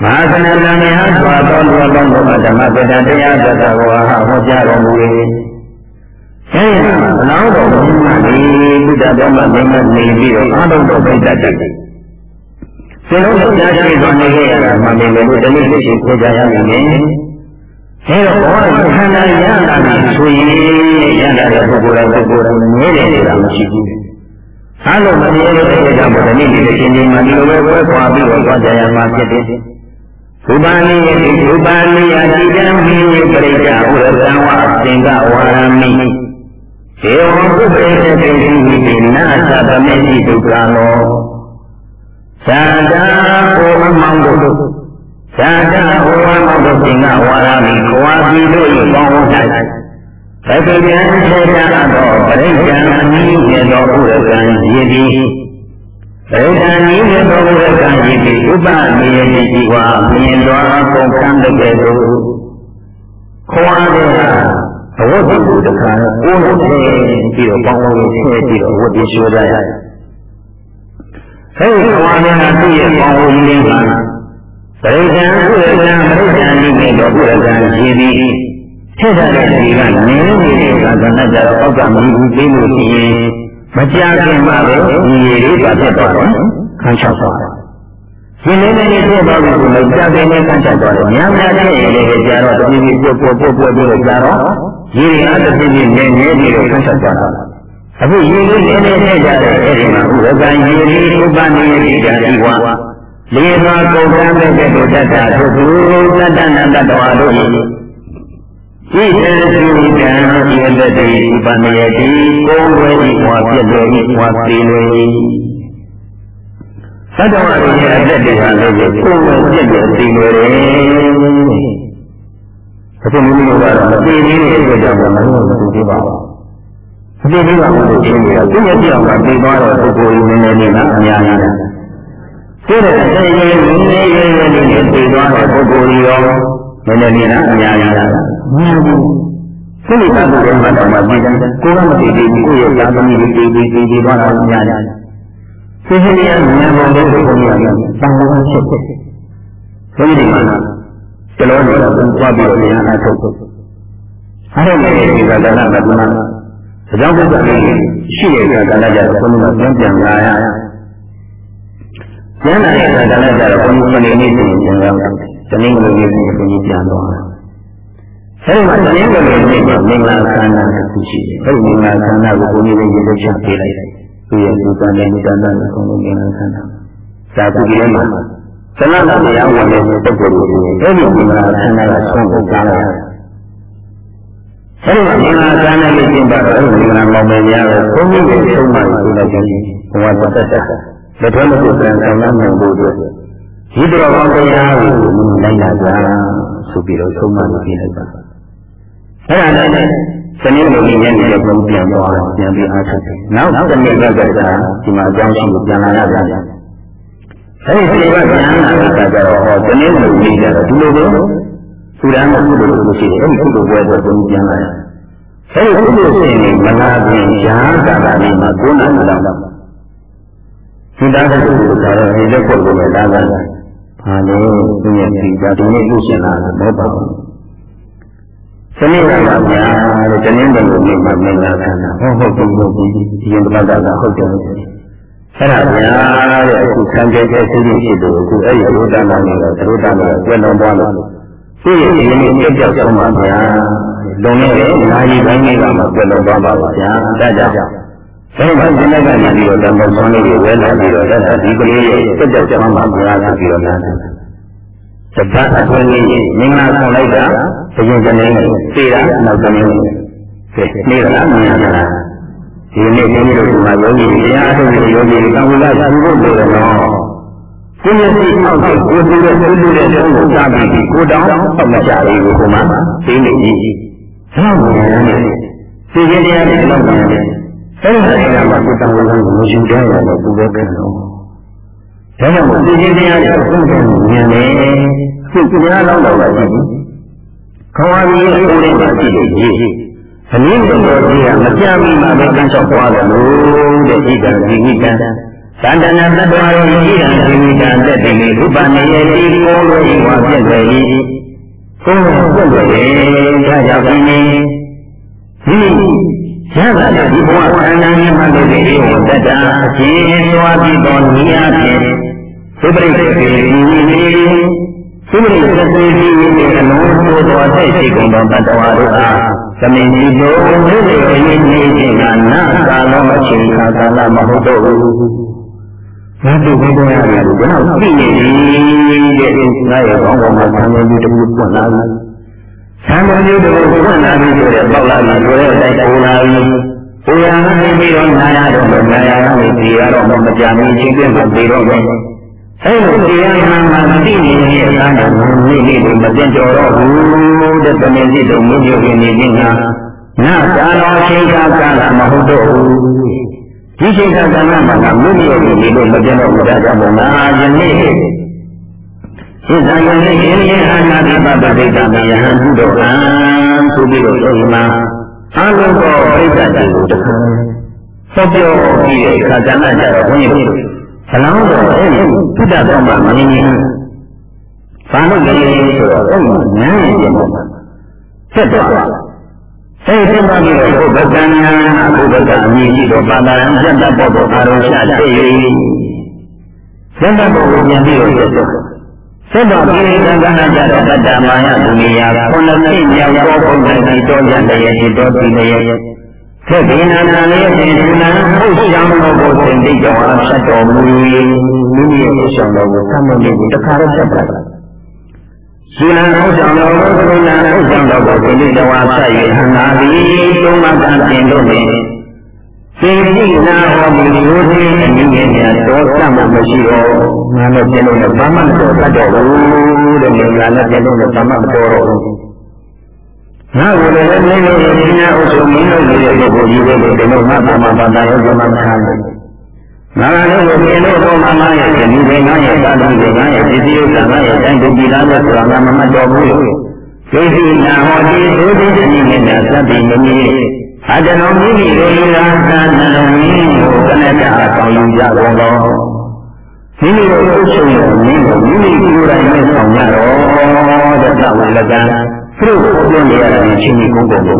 ဟာသနတမေဟာစွာသောလူအပေါင်းတို့ဓမ္မပဒတရားသတ္တဝါဟောကြားတော်မူ၏အဲဒီမှာဘလောင်းတော်ဘုရားဒီဘုဒ္ဓဓမ္မသင်္ကနေပြီးတော့အာထုံတော်ပိဋကတ်တယ်စင်လုံးကြားရှိသောနေခဲ့ရတာမှန်တယ်လို့တနည်းသိရှိခေါ်ကြရမယ်အဲတော့ဘောရခန္ဓာရတာဆိုရင်ရတာတဲ့ပုဂ္ဂိုလ်ရဲ့ပုဂ္ဂိုလ်ရဲ့နည်းတယ်ဆိုတာမရှိဘူး အဲ့လိုမမြင်လို့တဲ့ကြောင့်ဗုဒ္ဓနိမိတ်ရှင်ဒီမှာဒီလိုပဲပွဲခွာပြီးတော့သွားကြရမှာဖြစ်တယ်။ဘုပ္ပနိယတိဘုပ္ပနိယတိတံမိပရိစ္ဆာဥရကံဝအသင်္ကဝါရမိ။ေဝံပုပ္ပေသတိတိနာသဗမေတိဒုက္ခနောသန္တာကိုအမောင်းတို့သန္တာဟောအမောင်းတို့သင်္ကဝါရမိခွာပြီးတို့၏ကောင်းဝ၌ သတိဉာဏ်ထေတသောပရိက္ခဏအနည်းကျေသောဥရကံရည်သည်ပရိက္ခဏနည်းကျေသောဥရကံရည်သည်ဥပမေယတိဒီဝါမြင်တော်ကုန်ခံတဲ့ကဲ့သို့ခွာတဲ့အဝတ်တူတခါကိုယ်နဲ့ပြီးတော့ပေါင်းလို့ဆဲပြီးတော့ဝတ်ပြီးရှိုးကြရတယ်။အဲဒီခွာတဲ့သူ့ရဲ့ပေါင်းလို့လေးပါပရိက္ခဏဥရကံပရိက္ခဏနည်းကျေသောဥရကံရည်သည် ဖြစ်တဲ့ဒီကနင်းနေတဲ့ကသနကြတော့အောက်ကမြည်ဘူးသိလို့ရှိရင်မကြခင်မှာပဲဒီရည်လေးပါဖြစ်သွားတယ်ခန်းချောက်သွားတယ်ဒီနေ့နေ့ဖြစ်သွားပြီဆိုလို့ကြာတယ်နဲ့ခန်းချောက်သွားတယ်ညများဖြစ်ရင်လည်းကြာတော့တတိယပုတ်ပုတ်ပုတ်ပုတ်ပြီးတော့ကြာတော့ရည်ရည်အားတတိယနေနေပြီးတော့ခန်းချောက်သွားတာအခုရည်လေးနေနေနဲ့ကြတဲ့အဲဒီမှာဥရကံရည်လေးဥပနိယတိကြဒီဝါလေးပါးကုန်ကံတဲ့တို့တတ္တတို့သူတတ္တနတ္တဝါတို့ ဣသေသုတံယတတိဥပနယတိကိုယ်ဝေဤဝါပြည့်လို့ဤဝါသိလို့ဤသတ္တဝါတွေရဲ့အသက်တွေဟာလည်းကိုယ်ဝေပြည့်လို့သိလို့တယ်အခုမိမိတို့ကတော့မသိသေးတဲ့အတွက်ကြောင့်မလို့မသိသေးပါဘူး။မသိသေးပါဘူးလို့ရှင်းနေတာသူမျက်စိအောင်ကသိသွားတော့ပုဂ္ဂိုလ်ကြီးနည်းနည်းလေးကအများကြီးတယ်။သိတဲ့အချိန်ကြီးနည်းနည်းလေးလေးနဲ့သိသွားတဲ့ပုဂ္ဂိုလ်ကြီးရောနည်းနည်းလေးကအများကြီးတယ်။ မှန်ဘူး။သိတဲ့ပုဂ္ဂိုလ်ကတော့မှသိတယ်။ကိုယ်ကမသိသေးဘူးကိုယ့်ရဲ့သာသမီတွေသိသိသိသိသွားတာအများကြီး။သိချင်းရဉာဏ်ပေါ်လို့ကိုယ်ကြီးရတယ်။ဘာလို့ဖြစ်ဖြစ်။ဘုရားဒီမှာကျွန်တော်တို့ကသွားပြီးတော့ဉာဏ်အားထုတ်အဲ့ဒီဒီကတဏ္ဍမတ္တမအကြောင်းပုဒ်ကလေးရှိတဲ့ကတဏ္ဍကြတော့ဘုရားပြန်ပြန်လာရကျန်တဲ့ကတဏ္ဍကြတော့ဘုရားကနေနေပြင်ပြန်လာတနည်းလိုလေးကိုဘုရားပြန်သွား အဲ့ဒီမှာတနည်းလိုလေးနဲ့မင်္ဂလာခန္ဓာကိုရှိတယ်အဲ့ဒီမင်္ဂလာခန္ဓာကိုဘုရားရဲ့ရေလို့ချပေးလိုက်သူရဲ့သူတန်တဲ့တန်တဲ့ဘုရားမင်္ဂလာခန္ဓာသာသူကြီးမှာသနတ်တရားဝင်တဲ့ပုဂ္ဂိုလ်တွေအဲ့ဒီမင်္ဂလာခန္ဓာကဆုံးဖို့ကြားရတယ်အဲ့ဒီမင်္ဂလာကံနဲ့ကျင့်ပါတော့မင်္ဂလာမောင်မယ်များတော့ဘုန်းကြီးတွေဆုံးမလို့လိုက်ကြတယ်ဘဝတသက်သက်လက်ထွန်းမှုကံဆောင်နိုင်ဖို့အတွက်ဒီတော်ကောင်းတရားကိုနိုင်လာကြဆိုပြီးတော့ဆုံးမလို့ပြလိုက်ပါ အဲ့ဒါနဲ့စနေလိုကြီးညနေတော့ဘုံပြန်သွားတော့ပြန်ပြီးအားထုတ်တယ်နောက်စနေကကတည်းကဒီမှာအကြောင်းရှိကိုပြန်လာရပြန်တယ်အဲ့ဒီစိတ်ကပြန်လာတဲ့အခါကျတော့ဟောစနေလိုကြီးကြတော့ဒီလိုပဲသူရမ်းကိုကုသိုလ်လို့ရှိတယ်အဲ့ဒီကုသိုလ်ပွဲတော့ဘုံပြန်လာတယ်အဲ့ဒီကုသိုလ်ရှင်တွေမနာပြင်ရှားကာလလေးမှာကိုးနာလောက်ဒီသားတဲ့ကုသိုလ်ကလည်းဒီလက်ကိုလည်းတားတာဘာလို့သူရဲ့ဒီဒါဒီနေ့လူရှင်လာတယ်မဟုတ်ပါဘူး။ ဒီနေ့ကမှများတဲ့တင်းတင်းတို့နေ့မှမင်္ဂလာခန္ဓာဟုတ်ဟုတ်ဘူးဘူးဒီရင်တပတ်ကဟုတ်တယ်။အဲ့ဒါများတဲ့အခုခံကြဲကြဲသိသိရှိတယ်အခုအဲ့ဒီဘုဒ္ဓနာနဲ့သရုဒ္ဓနာကိုလွန်သွားလို့ဒီဒီနေ့ပြတ်ပြောက်ဆုံးပါဗျာလုံနေတဲ့နာယီပိုင်းလေးကမှပြတ်လုံးသွားပါပါဗျာဒါကြောင့်အဲဒီမှာဒီနေ့ကနေပြီးတော့ဓမ္မဆွမ်းလေးတွေဝဲလာပြီးတော့ဒါဒီကလေးရဲ့ပြတ်ပြောက်ဆုံးပါဗျာဆိုပြီးတော့များတယ်သတ္တအခွင့်အရေးမင်္ဂလာဆောင်လိုက်တာ ဘုရင်ကနေသိတာနောက်ကနေကဲနေလားမမြင်လားဒီနေ့ဘုန်းကြီးတို့ဒီမှာယောဂီတရားအထုတ်တဲ့ယောဂီကံဝိလာရှိဖို့လိုတယ်နော်ကိုယ်ရဲ့စိတ်အောက်ကိုကိုယ်စီတဲ့ကိုယ်လူတဲ့တုံးကိုစားပြီးကိုတောင်းအောင်မကြလေးကိုကိုမှသိနေပြီ။ဟုတ်ပါရဲ့။သိခြင်းတရားတွေတော့ပါရဲ့။အဲဒီဟာကမှကိုယ်တောင်းဝင်ကိုမယူတဲ့ရတော့သူပဲခံတော့။ဒါကြောင့်သိခြင်းတရားတွေကိုယ်ကိုမြင်တယ်။သိတရားလောက်တော့ပါရှိဘူး။ ခေါင်းအကြီးကိုယ်နဲ့မှရှိတယ်ကြီး။အနည်းဆုံးတော့ဒီကမကြမ်းမီမှပဲကန်းချောက်သွားတယ်လို့တဲ့ဤကံဒီဤကံသန္တနာတ္တဝါရဲ့ဤကံဒီဤကံတက်တယ်ဥပနိယေတိကိုယ်လိုဤဝါပြည့်တယ်ဤကိုယ်လိုပြည့်တယ်ဒါကြောင့်ဒီနေ့ဒီရတာဒီဘဝခန္ဓာကြီးမှလည်းဒီဝတ္တတာအရှင်သွားပြီးတော့နိယဖြင့်သုပရိသေတိဒီနေ့ သုပရိသေတိဒီနေ့အလုံးစုံသောအသက်ရှိကုန်သောတတ္တဝါတို့အားသမင်ကြီးတို့နေ့နေ့အရင်နေ့ချင်းကနာကာလောအချိန်ခါကာလမဟုတ်တော့ဘူးဘယ်လိုဘယ်လိုရလဲကျွန်တော်သိနေပြီတဲ့ငါရဲ့ဘောင်းပေါ်မှာဆံနေပြီးတခုပွင့်လာပြီဆံနေပြီးတခုပွင့်လာပြီဆိုတဲ့ပေါက်လာပြီဆိုတဲ့အတိုင်းပုံလာပြီဘုရားကနေပြီးတော့နာရတော့နာရကနေဒီရတော့မကြမီချင်းချင်းမှပြီးတော့မယ် အဲ့လိုတရားမှန်မှန်သိနေတဲ့အခါကျတော့နေ့နေ့ကိုမပြတ်ကြော်တော့ဘူးတဲ့တမင်စီတို့မြုပ်မြုပ်နေခြင်းကနာကာလောချိန်ခါကာလမဟုတ်တော့ဘူးဒီချိန်ခါကာလမှာကမြုပ်မြုပ်နေလို့မပြတ်တော့ဘူးဒါကြောင့်ငါယနေ့ဣဇာယနေ့ရှင်ရဲ့အာနာတိပပဒိတမယဟန်ပြုတော်အာဆိုပြီးတော့ဒီမှာအာလုံးသောပြိဿတွေကိုတခါဆော့ပြောပြီးတဲ့အခါကျမှကျတော့ဘုန်းကြီးတို့ ဘလောင်းတော့အဲ့ဒီသုဒ္ဓတော်မှာမင်းကြီးဘာလို့လဲဆိုတော့အဲ့ဒီနန်းရဲ့ပြန်မှာဆက်သွားအဲ့ဒီဆက်သွားပြီးတော့ဘုဗ္ဗကံညာဘုဗ္ဗကအမည်ကြီးတော့ပါတာရံပြတ်တတ်တော့အာရုံရှာတဲ့၍ဆက်တတ်ဖို့ပြန်ပြီးတော့ဆက်သွားဆက်တော့ဒီကံကနာကြတော့တတ္တမာယဒုနိယခုနှစ်သိမြောက်သောဘုရားကြီးတော်ကြတဲ့ရဲ့တော်တည် တဲ့ရဲ့သက်ဒီနာနာလေးဖြင့်ဒီနာဟုတ်ဆောင်တော်ကိုသင်သိကြောင်းအားဖြတ်တော်မူ၏မိမိရဲ့ဟုတ်ဆောင်တော်ကိုသတ်မှတ်ပြီးတခါတော့ဖြတ်ပါလားဇီလံဟုတ်ဆောင်တော်ကိုသင်နာဟုတ်ဆောင်တော်ကိုသင်သိကြောင်းအားဖြတ်၍ဟံသာသည်သုံးမကတင်တို့နှင့်သင်သိနာဟောဒီလိုသည်အနည်းငယ်များတော်တတ်မှမရှိတော့ငါလည်းပြလို့လည်းဘာမှမတော်တတ်တော့ဘူးတဲ့ငါလည်းပြလို့လည်းဘာမှမတော်တော့ဘူး ငါကိုလည်းမင်းတို့ရဲ့ဉာဏ်အုပ်ချုပ်မင်းတို့ရဲ့ပုဂ္ဂိုလ်ကြီးတွေဒီလိုငါ့ဘာမှဘာသာရောမခံဘူးငါလည်းကိုမြင်လို့ဘုရားမရဲ့ဒီဒီငါရဲ့သာသမီတွေငါရဲ့ဒီဒီဥစ္စာငါရဲ့တိုင်းပြည်ပြည်သားတွေဆိုတာငါမမှတ်တော်ဘူးသိသိနာဟောဒီသိသိအနိမေနာသတ္တိမမီအတနောမိမိတို့ရာသာနံမင်းကိုကနတာဆောင်ယူကြကုန်သောမိမိတို့အုပ်ချုပ်ရမင်းကိုမိမိကိုယ်တိုင်နဲ့ဆောင်ကြတော့တဲ့သဝလကံ သူ့ကိုပြောနေရတဲ့ချင်းကြီးကုန်းကုန်ကို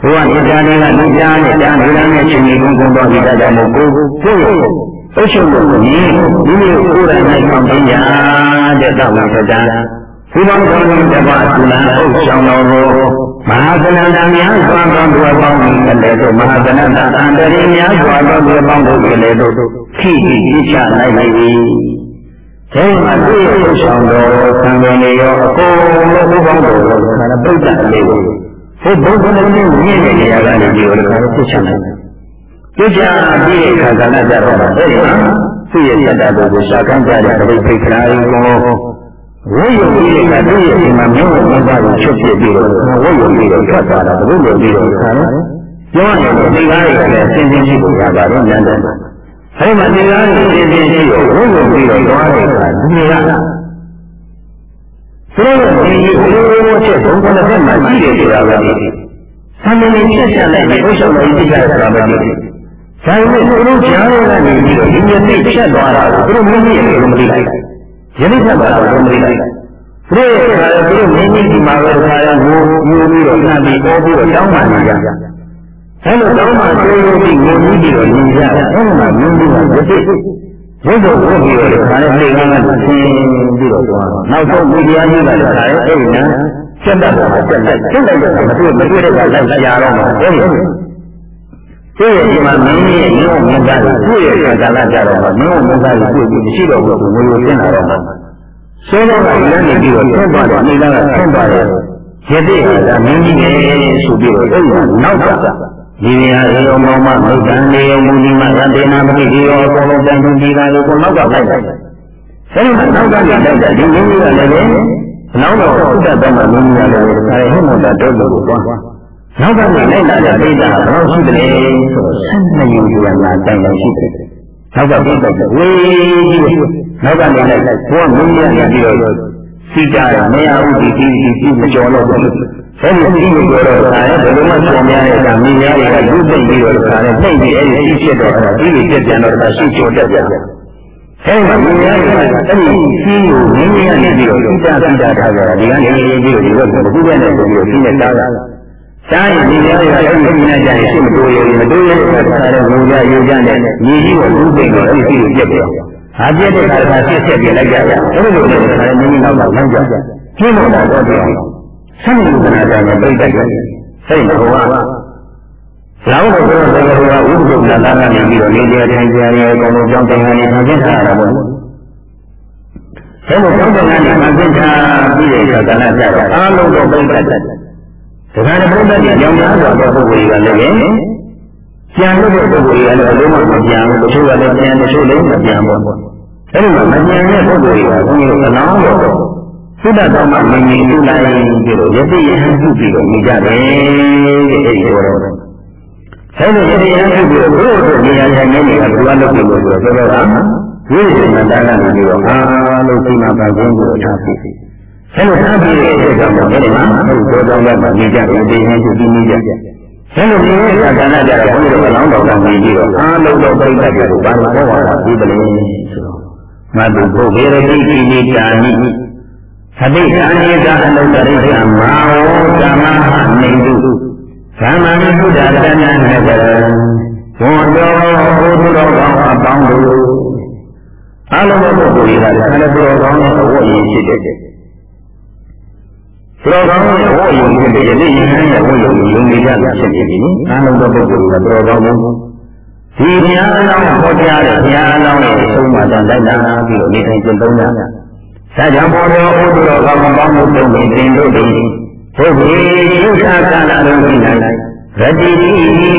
ဘုရားဣဇာတွေကလူကြားနဲ့ကြားနေတာနဲ့ချင်းကြီးကုန်းကုန်တော့ဒီကြမို့ကိုကိုကိုအုပ်ချုပ်လို့မိမိမိကိုယ်တိုင်နဲ့ဆောင်ကြတဲ့သဝလကံဒီဘောင်းတော်တပါးကုလဥစ္ဆောင်တော်ကိုမဟာကနန္တများစွာသောသူအပေါင်းတို့လည်းတို့မဟာကနန္တအန္တရိများစွာသောသူအပေါင်းတို့လည်းတို့ခိတိပြချလိုက်ပြီ။ ဒီမှာသူ့ရဲ့ဥစ္ဆောင်တော်သံဃာတွေရောအကုန်လုံးဥပ္ပေါင်းတော်ကိုခါရပိဋကလေးကိုဘုဘုဘလုံးနဲ့မြင့်တဲ့နေရာကနေဒီလိုခါရပြချလိုက်တယ်။ပြချပြီးတဲ့အခါကလည်းကြတော့အဲဒီမှာသူ့ရဲ့တတ္တကိုရှာကမ်းကြတဲ့ပြိဋ္ဌာရီကိုဝိယုပြီးတဲ့ကတည်းကဒီမှာမျိုးဝိသားကိုချုပ်ပြပြီးတော့ဝိယုပြီးတော့ထွက်သွားတာဘုလိုပြီးတော့ခါတယ်ပြောရင်ဒီကားတွေကလည်းစင်စင်ရှိဖို့ရပါတယ်ညံတယ် အဲဒီမှာဒီကားတွေစင်စင်ရှိတော့ဝိယုပြီးတော့သွားတဲ့အခါဒီကဆိုတော့ဒီလိုလိုချက်ဘုံကလည်းမှရှိတယ်ဆိုတာပဲဒီဆံမင်းချက်ချက်လိုက်ပြီးဥစ္စာတော်ကြီးကြရတာပဲဒီဒါပေမဲ့သူတို့ကြားရတဲ့နေပြီးတော့ဒီမျက်စိဖြတ်သွားတာကိုသူတို့မင်းကြီးရေမသိလိုက်ယနေ့ကပါတော့မသိလိုက်သူတို့ကလည်းသူတို့မင်းကြီးဒီမှာပဲခါရငိုယူပြီးတော့နှပ်ပြီးပေါ်ပြီးတော့တောင်းပန်နေကြ အဲလိုတောင်းပန်ပြေးပြီးငိုပြီးတော့နေကြအဲဒီမှာမင်းကြီးကဝိသိဝိသုဝိပြီးတော့ခါရနေကမှဆင်းပြီးတော့သွားနောက်ဆုံးမိဖုရားကြီးကလည်းခါရအဲ့ဒီနဲ့စက်တတ်တာစက်လိုက်စက်လိုက်တော့မတွေ့မတွေ့တဲ့ကလိုက်ကြရတော့မှာအဲဒီသူ့ရဲ့ဒီမှာမင်းရဲ့ညောမြတ်တာကိုသူ့ရဲ့ကာလကြတော့မှမင်းမြတ်တာကိုတွေ့ပြီးမရှိတော့ဘူးငွေကိုတင်လာတော့မှဆိုတော့ကလည်းနေပြီးတော့ဆက်သွားတယ်နေလာကဆက်သွားတယ်ယတိဟာဒါမင်းကြီးပဲဆိုပြီးတော့အဲ့ဒီနောက်က ဒီနေရာရေမောမမုဒ္ဒံနေယမူဒီမရတေနာပတိဒီရောအကုန်လုံးတန်ပြီးဒီကလေးကိုနောက်ကလိုက်တယ်အဲဒီမှာနောက်ကလိုက်တဲ့ဒီမင်းကြီးကလည်းပဲနောက်တော့ဥဒ္ဒတမမင်းကြီးကလည်းဒါရဟိမတာတုတ်လို့သွားနောက်ကနေလိုက်လာတဲ့ပိဋကဘယ်လိုရှိတယ်ဆိုတော့ဆန်းနေယူရမှာတိုင်တိုင်ရှိတယ်။နောက်ကပိဋကဝေးကြီးနောက်ကနေလိုက်ဘုရားမင်းရနေပြီးတော့စီကြရမရဘူးဒီဒီဒီမကျော်တော့ဘူး။ အဲဒီစီကိုတော့ဒါလည်းဘယ်လိုမှကျော်မရတဲ့ကမိများတွေကလူသိပြီးတော့ဒါလည်းနှိမ့်ပြီးအဲဒီစီဖြစ်တော့အဲ့ဒါဒီလိုပြပြန်တော့ဒါရှိကျော်တတ်ကြတယ်။အဲဒီမှာမိများတွေကအဲ့ဒီစီကိုမင်းရနေပြီးတော့စီကြစီကြထားကြတာဒီကနေပြီးတော့ဒီဘက်ကိုဘုရားနဲ့ပြီးတော့စီနဲ့တားတာ။တိုင်းဒီများတွေအဲ့ဒီမြင်ကြရင်ရှိမတိုးရမတိုးရတဲ့အခါကျတော့ငိုကြယူကြနဲ့ညီကြီးကိုလူသိကိုအဲ့ဒီစီကိုပြက်တယ်။ဟာပြက်တဲ့အခါကဆက်ဆက်ပြလိုက်ကြတယ်။အဲ့ဒီလိုနဲ့ခါလည်းမိမိနောက်ကလောက်ကြတယ်။ကျင်းလို့တော့တယ်။ ဆန်းယူကနာကြတယ်ပြိတ္တကစိတ်ဘုရားလောင်းလို့ဆိုတဲ့ကဥပဒုက္ခလာကနေပြီးတော့နေကြတဲ့ကြာရဲအကုန်လုံးကြောင်းတင်ကနေဖန်ဆင်းထားတာပေါ့။အဲလိုကြောင်းတင်ကနေဖန်ဆင်းထားပြီးတဲ့အခါကလည်းကြတော့အားလုံးတော့ပြိတ္တတယ်ဒကာတဘုဒ္ဓကြီးကြောင့်များစွာသောပုဂ္ဂိုလ်တွေကလည်းပြန်လို့တဲ့ပုဂ္ဂိုလ်တွေကလည်းအလုံးမပြန်ဘူးတချို့ကလည်းပြန်တချို့လည်းမပြန်ဘူးအဲဒီမှာမပြန်တဲ့ပုဂ္ဂိုလ်တွေကဘုန်းကြီးတို့အလောင်းတော် သုဒ္ဓတော်မှာမင်းကြီးလူလိုက်ပြီးတော့ယတိယဟန်ပြုပြီးတော့နေကြတယ်တဲ့အဲဒီလိုတော့အဲဒီယတိယဟန်ပြုပြီးတော့ဘုရားတို့နေရာထိုင်နေနေတာဘုရားလုပ်ပြီးလို့ဆိုတော့ကဝိရိယနာတနာပြီးတော့အားလုံးသိမှပါခြင်းကိုထားပြီးအဲလိုထားပြီးတဲ့အတွက်ကြောင့်ဒီမှာအဲဒီတော်တော်များများနေကြတယ်ဒီဟန်ကိုပြီးနေကြအဲလိုနေတဲ့အခါကဏ္ဍကြတော့ဘုန်းကြီးတို့ကလောင်းတော်ကမြည်ပြီးတော့အားလုံးသောပြိဿတွေကိုဘာလို့ဟောတာဒီပလင်းဆိုတော့မတုဘုဗေရတိတိနိတာနိ သတိကာနိကအနုတ္တရိကမာဝကမဟာနေတုသမ္မာမိဘုဒ္ဓတဏ္ဍနကရဘုံတော်ဘုသူတော်ကောင်းအပေါင်းတို့အလုံးစုံပုဂ္ဂိုလ်တွေကလည်းဘုရားကောင်းရဲ့အဝတ်ရည်ဖြစ်တဲ့ဘုရားကောင်းရဲ့ဝိယုံဖြစ်တဲ့ယနေ့ယဟန်ရဲ့ဝိယုံယုံနေကြတာဖြစ်နေပြီနိအာနန္ဒပုဂ္ဂိုလ်ကဘုရားကောင်းကိုဒီဘုရားအလောင်းဟောကြားတဲ့ဘုရားအလောင်းရဲ့ဆုံးမတန်တိုက်လာပြီးတော့နေထိုင်ကျင့်သုံးတာ။ ဒါကြောင့်ဘောတော်ဥဒ္ဒရောကောင်းကောင်းမှုသုံးပြီးသင်တို့သည်ဘုရားယုခကာလလုံးရှိနိုင်ရတိတိ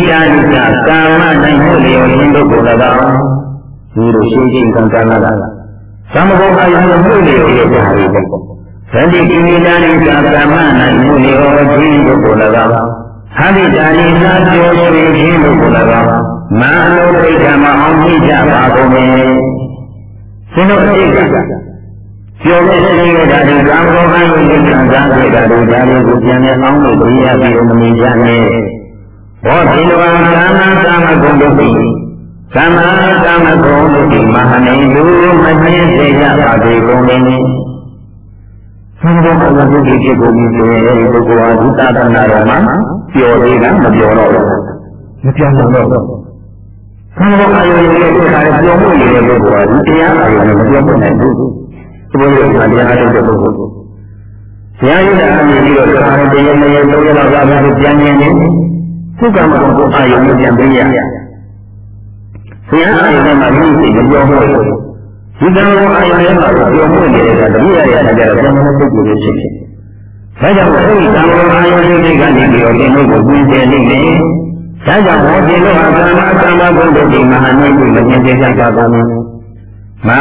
ယာနိကကာမနိုင်မှုလျော်ခြင်းတို့ကို၎င်းဒီလိုရှိချင်းကံကာလကသမဘုံအာယုံမှုလျော်ရကြရည်ပေါ့သတိကိမိတာရိသာသမဏမုနိဟောခြင်းတို့ကို၎င်းဟာတိတာရိသာပြောရွှေခြင်းတို့ကို၎င်းမာနုပိဋကမအောင်ကြည့်ကြပါကုန်မယ်ရှင်တို့အတိတ်က ပြောခဲ့တဲ့ရတာဒီကာမဂုဏ်အယုံခံစားခဲ့တာဒီဒါတွေကိုပြန်လဲအောင်လို့ပြရပြီးမနေကြနဲ့ဘောဓိလဝံကာမကာမဂုဏ်တို့သည်သမ္မာကာမဂုဏ်တို့သည်မဟာနေလူမနှင်းစေကြပါစေကုန်လေ။သံဃာ့ဘုရားဖြစ်ဖြစ်ကိုမြင်ဆိုရင်အဲဒီပုဂ္ဂိုလ်ဟာဒီသာသနာတော်မှာပျော်သေးတာမပျော်တော့ဘူး။မပြောင်းတော့ဘူး။သံဃာ့အာယုန်ရဲ့ခါရပျော်မှုနေတဲ့ပုဂ္ဂိုလ်ဟာဒီတရားအာယုန်နဲ့မပျော်မှုနိုင်ဘူး။ ဒီလိုမျိုးတရားအားထုတ်တဲ့ပုဂ္ဂိုလ်။တရားရည်တာအမြင်ပြီးတော့ခါရတရားနဲ့သုံးရတော့ကလည်းပြန်မြင်နေသုကမဂုဏ်ကိုအာယုန်နဲ့ပြန်ပေးရ။ဘုရားအာရုံနဲ့မှမိစိတ်မပြောဘူးဒီကံကိုအာရုံနဲ့မှပြောမှုနေတဲ့ကတတိယရတာကြတော့ဘယ်လိုပုဂ္ဂိုလ်လေးဖြစ်ဖြစ်ဒါကြောင့်အဲဒီကံကိုအာရုံလေးကနေပြီးတော့ဒီလိုကိုပြင်းပြနေတယ်ဒါကြောင့်ဟောဒီလိုဟာကာမကာမဘုဒ္ဓတိမဟာနိဗ္ဗာန်မမြင်သေးကြပါဘူး မဟာ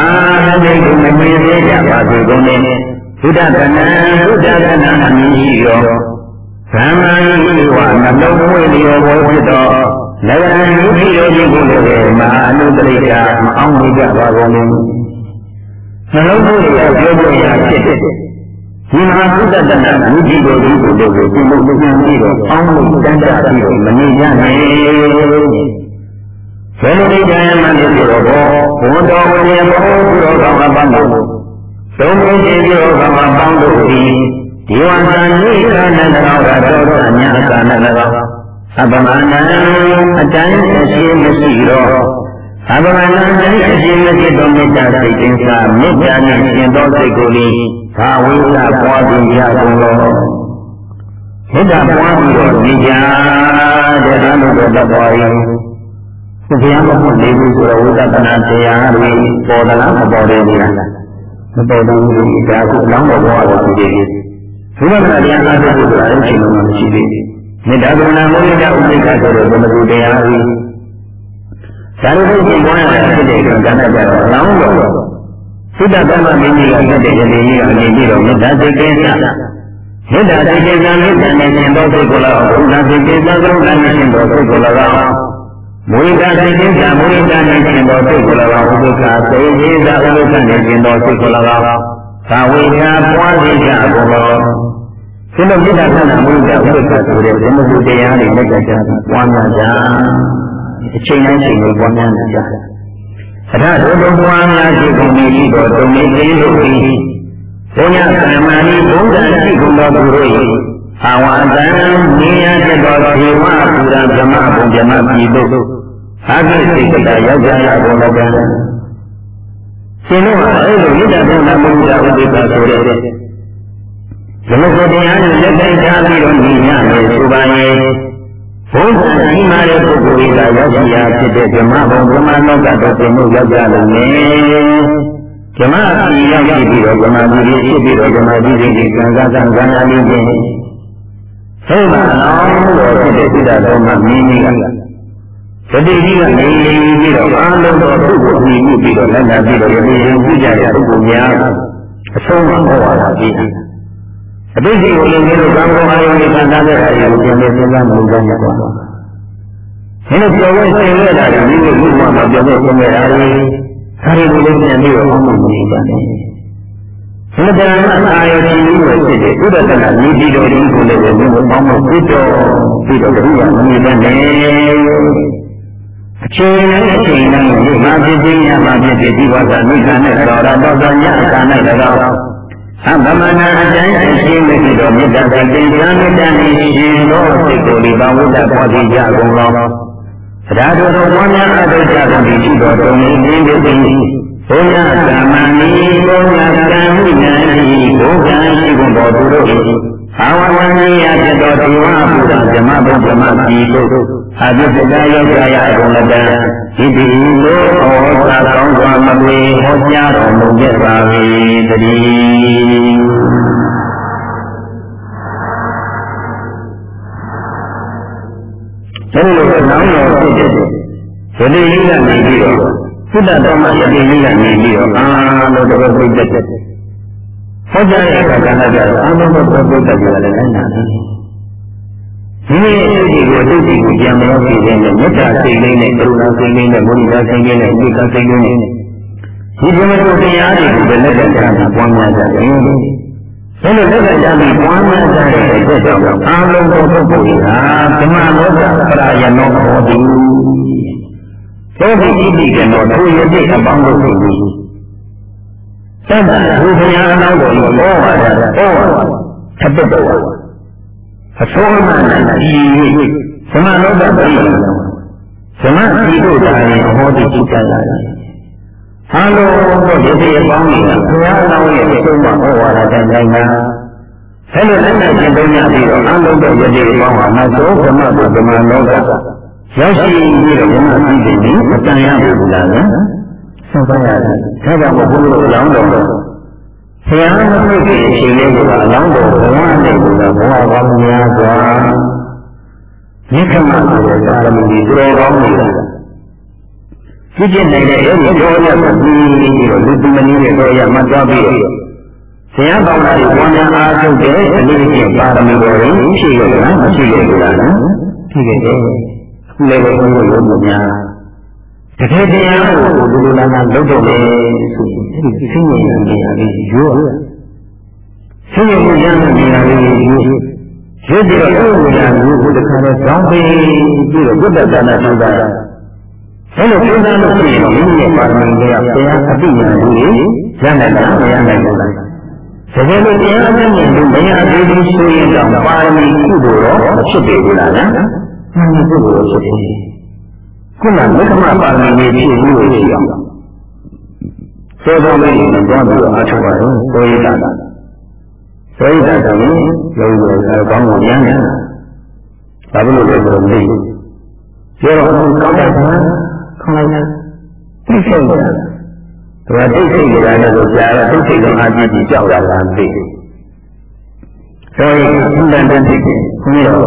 နိဗ္ဗာန်မမြင်သေးကြပါဘူးကုန်တယ်ဘုဒ္ဓကနာဘုဒ္ဓကနာအမည်ရှိရောသမ္မာယိဝနှလုံးဝိလျောဘောဖြစ်တော်၎င်းယုတိယောဂီကိုလည်းမဟာအနုတရိကမအောင်မိကြပါကုန်လေနှလုံးသွင်းရပြောပြရဖြစ်တဲ့ဒီမဟာသုတတနာယုတိယောဂီကိုလည်းဒီလိုပြန်ပြီးတော့အောင်းလို့တန်းတာပြီးတော့မနေကြနဲ့ဘ ယ်လိုနေကြရမှလဲဆိုတော့ဘုံတော်ဝင်ရဘောသူတော်ကောင်းအပန်းတို့သုံးမျိုးချင်းပြောကမှပေါင်းတို့သည်ဒီဝန္တန်နိကာနတရောတော်တော်ညာကာနတရောအပမနာအတိုင်းအရှိမရှိတော့အပမနာအတိုင်းအရှိမရှိတော့မေတ္တာစိတ်တင်စားမေတ္တာနဲ့ရှင်သောစိတ်ကိုလေဘာဝိသပွားပြီးရကုန်တော့မေတ္တာပွားပြီးတော့နေကြတဲ့တန်းတို့တော့ပွားရင် ဘုရားမဟုတ်နေဘူးဆိုတော့ဝိသကနာတရားတွေပေါ်သလားမပေါ်သေးဘူးလားမပေါ်သေးဘူးဒါကုလောင်းတော်ဘဝကိုကြည့်ကြည့်ဘုရားကတရားအားထုတ်ဖို့ဆိုတာလည်းအချိန်လုံးမရှိသေးဘူးမေတ္တာကရုဏာမုဒိတာဥပိ္ပခဆိုတဲ့ဘုမကူတရားဤသာရုပ်ရှင်ပွားရတာဖြစ်တဲ့ကံကဏ္ဍကြတော့အလောင်းတော်သုတ္တသမမင်းကြီးကဖြစ်တဲ့ယတိကြီးကနေပြီးတော့မေတ္တာစိတ်ကိစ္စမေတ္တာစိတ်ကိစ္စမေတ္တာနဲ့ရှင်သောစိတ်ကိုလည်းဘုရားစိတ်ကိစ္စကရုဏာနဲ့ရှင်သောစိတ်ကိုလည်း မုဒိတာစိတ်ကိစ္စမုဒိတာနဲ့ရှင်သောစိတ်ကိုလည်းဥပိ္ပခစိတ်ကိစ္စဥပိ္ပခနဲ့ရှင်သောစိတ်ကိုလည်းသာဝိညာပွားစေကြကုန်သောဒီလိုမေတ္တာဆန္ဒမုဒ္ဒဥပ္ပခဆိုတဲ့ဘုမဂုတရားတွေလက်ကြကြပွားများကြအချိန်တိုင်းချိန်တွေပွားများကြအထဒုက္ခပွားများရှိကုန်ပြီတော့တုံနေသေးလို့ဒီဘုရားကမ္မဏီဘုရားရှိကုန်တော်သူတို့၏ အာဝတံနေရတဲ့တော်ဒေဝပူရာဗြဟ္မဘုံဗြဟ္မပြည်တို့အာဂိစိတ်တရောက်ကြရကုန်တော်တယ်ရှင်တို့ကအဲ့လိုမေတ္တာဆန္ဒမုဒ္ဒဥပ္ပခဆိုတဲ့ဒီလိုကိုတရားနဲ့လက်တိုက်ထားပြီးတော့ညီညမယ်ဆိုပါရဲ့ဘုရားကြီးမာတဲ့ပုဂ္ဂိုလ်ကရောက်ရှိရာဖြစ်တဲ့ဓမ္မဘုံဓမ္မလောကတော်ပြင်လို့ရောက်ကြလို့နေဓမ္မပြည်ရောက်ရှိပြီးတော့ဓမ္မပြည်ဖြစ်ပြီးတော့ဓမ္မပြည်ကြီးကံစားကံကံအားလေးချင်း သိမှအောင်လို့ဖြစ်တဲ့စိတ္တတော်မှာမင်းကြီးကသတိကြီးကနေပြီးတော့အားလုံးသောသူ့ကိုမြည်ပြီးတော့လက်နာပြီးတော့ယနေ့ရင်ပြကြတဲ့ပုဂ္ဂိုလ်များအဆုံးမဟောရတာပြီးအတိတ်ကိုလည်းမျိုးကံကောအာယုန်နဲ့ခံစားတဲ့အခါကျတော့ပြန်ပြန်စဉ်းစားမှုကြမှာပေါ့။ဒီလိုပြောဝဲဆင်ရတာဒီလိုဘုရားမှာပြောဝဲဆင်ရတာလေ။အဲဒီလိုလည်းပြန်ပြီးတော့အောင်မှုနေပါနဲ့။ ဘုရားကအာယုန်ကြီးကိုဖြစ်တဲ့ဥဒ္ဒနာညီပြီးတော်ဒီကိုလည်းဘုရားပေါင်းမှုပြတော်ပြီးတော့ဘုရားမနေတတ်နဲ့။အချိန်နဲ့အချိန်နဲ့ဒီမှာဖြစ်ခြင်းရမှာဖြစ်တဲ့ဒီဝါဒနိဗ္ဗာန်နဲ့တော်တော်တော်ညအခါ၌လည်းအဗမနာအတိုင်းအရှိမရှိတော့မေတ္တာစိတ်သံမေတ္တာနှင့်ရှင်သောစိတ်ကိုဒီဘာဝတ္တပွားပြီးကြကုန်သောတရားတော်တော်ဝါများအတုကြကုန်ပြီးရှိတော်တုံရင်းရင်းသည် ဘုရားကာမဏီဘုရားကံမိနန္တိဘုရားရှိကုန်တော်သူတို့၏ဘာဝဝန္နိယဖြစ်တော်ဒီဝဘုရားဓမ္မဘုဓမ္မပြည်တို့အဘိဓိယောဂရာကုန်လတံဒီဒီလိုဩသာကောင်းစွာမပွေဟောကြားတော်မူခဲ့ပါ၏တည်းအဲဒီလိုနောင်တော်ဖြစ်တဲ့ဗတိလိကနေပြီးတော့ သုတ္တတော်မှာယတိလိကနေပြီးတော့အာလို့တော်ပြိတ္တသက်ဟောကြားတဲ့အခါကလည်းအာမဘုပုဂ္ဂိုလ်တွေကလည်းလိုက်နာတယ်ဒီနေ့အစ်ကိုအစ်ကိုပြန်မရောက်ဖြစ်တဲ့မေတ္တာစိတ်လေးနဲ့ကရုဏာစိတ်လေးနဲ့မုဒိတာစိတ်လေးနဲ့ဥပ္ပခစိတ်လေးနဲ့ဒီဓမ္မတို့တရားတွေကိုလည်းလက်ခံပြီးပွားများကြတယ်။ဒါလို့လက်ခံကြပြီးပွားများကြတဲ့အတွက်ကြောင့်အာလုံးသောပုဂ္ဂိုလ်တွေဟာဓမ္မလောကပရာယနောဟောတိ။ သောတိဣတိကနောသူယတိအပေါင်းတို့ကိုသတ္တဘုရားအနောက်တော်ကိုဟောပါတာဟောပါသတ္တတော်အဆုံးအမနဲ့ဒီသမလောကပြည့်သမဒီတို့တိုင်းဟောတိကြည့်ကြရတယ်။ဟာလို့တို့ဒီဒီအပေါင်းကြီးကဘုရားအနောက်ရဲ့အဆုံးအမဟောဝါဒတိုင်းတိုင်းကအဲလိုလက်နဲ့ကျင့်သုံးရပြီးတော့အလုံးစုံယတိအပေါင်းဟာမသောသမဗုဒ္ဓမလောက ရောက်ရှိပြီးတော့ဘုရားကြည့်တယ်အတန်ရဘူးလားနော်။ဆက်ပါရတယ်။ဒါကြောင့်ဘုရားလောင်းတော်ဘုရားမဖြစ်တဲ့အချိန်လေးကအလောင်းတော်ဘုရားနဲ့ကဘဝပေါင်းများစွာမြစ်ခမဆိုတဲ့သာရမီသူတော်ကောင်းတွေကကြည့်ကျင်နိုင်တဲ့အဲဒီတော်ရမှာပြီးပြီးတော့လူသူမနည်းတဲ့တော်ရမှာသွားပြီးတော့ဘုရားကောင်းတာကိုဝမ်းများအားထုတ်တဲ့အနည်းငယ်ပါရမီတော်တွေဖြည့်ရလားမရှိရဘူးလားနော်ဖြည့်ခဲ့တယ်အခု လည်းဘုရားရုံးများတကယ်တရားကိုလူလူလာလာလုပ်တော့လေဆိုရင်အဲဒီသိဉာဏ်ဉာဏ်လေးရိုးသိဉာဏ်ဉာဏ်ဉာဏ်လေးရိုးရိုးပြီးတော့အဲဒီဉာဏ်မျိုးကိုတခါတော့ကြောင်းပြီးပြီးတော့ဘုဒ္ဓသာနာပြုတာအဲလိုပြုတာလို့ရှိရင်မိမိရဲ့ပါရမီတွေကတရားအတိဉာဏ်ကြီးရနိုင်တာမရနိုင်ဘူးလားတကယ်လို့တရားအမြင့်လို့မရသေးဘူးဆိုရင်တော့ပါရမီကုသိုလ်တော့မဖြစ်ပေဘူးလားနော်။ မှန်ပြီကုသိုလ်ဖြစ်တယ်ခုနမက္ခမပါရမီဖြည့်ပြီးလို့ရှိအောင်သောတော်လေးနဲ့တွားပြီးတော့အားထုတ်ပါတော့သောရိတာတာသောရိတာကလည်းလုံးဝကောင်းကိုရမ်းတယ်ဒါဘလို့လဲဆိုတော့မသိဘူးပြောတော့ကောင်းတဲ့ဆံခေါင်းလိုက်တယ်သိစိတ်တယ်ဒါကသိစိတ်ကြတာလည်းကြားရသိစိတ်ကအားကြီးပြီးကြောက်တာလားမသိဘူးသောရိတာအမှန်တန်သိတယ်ခွင့်ရော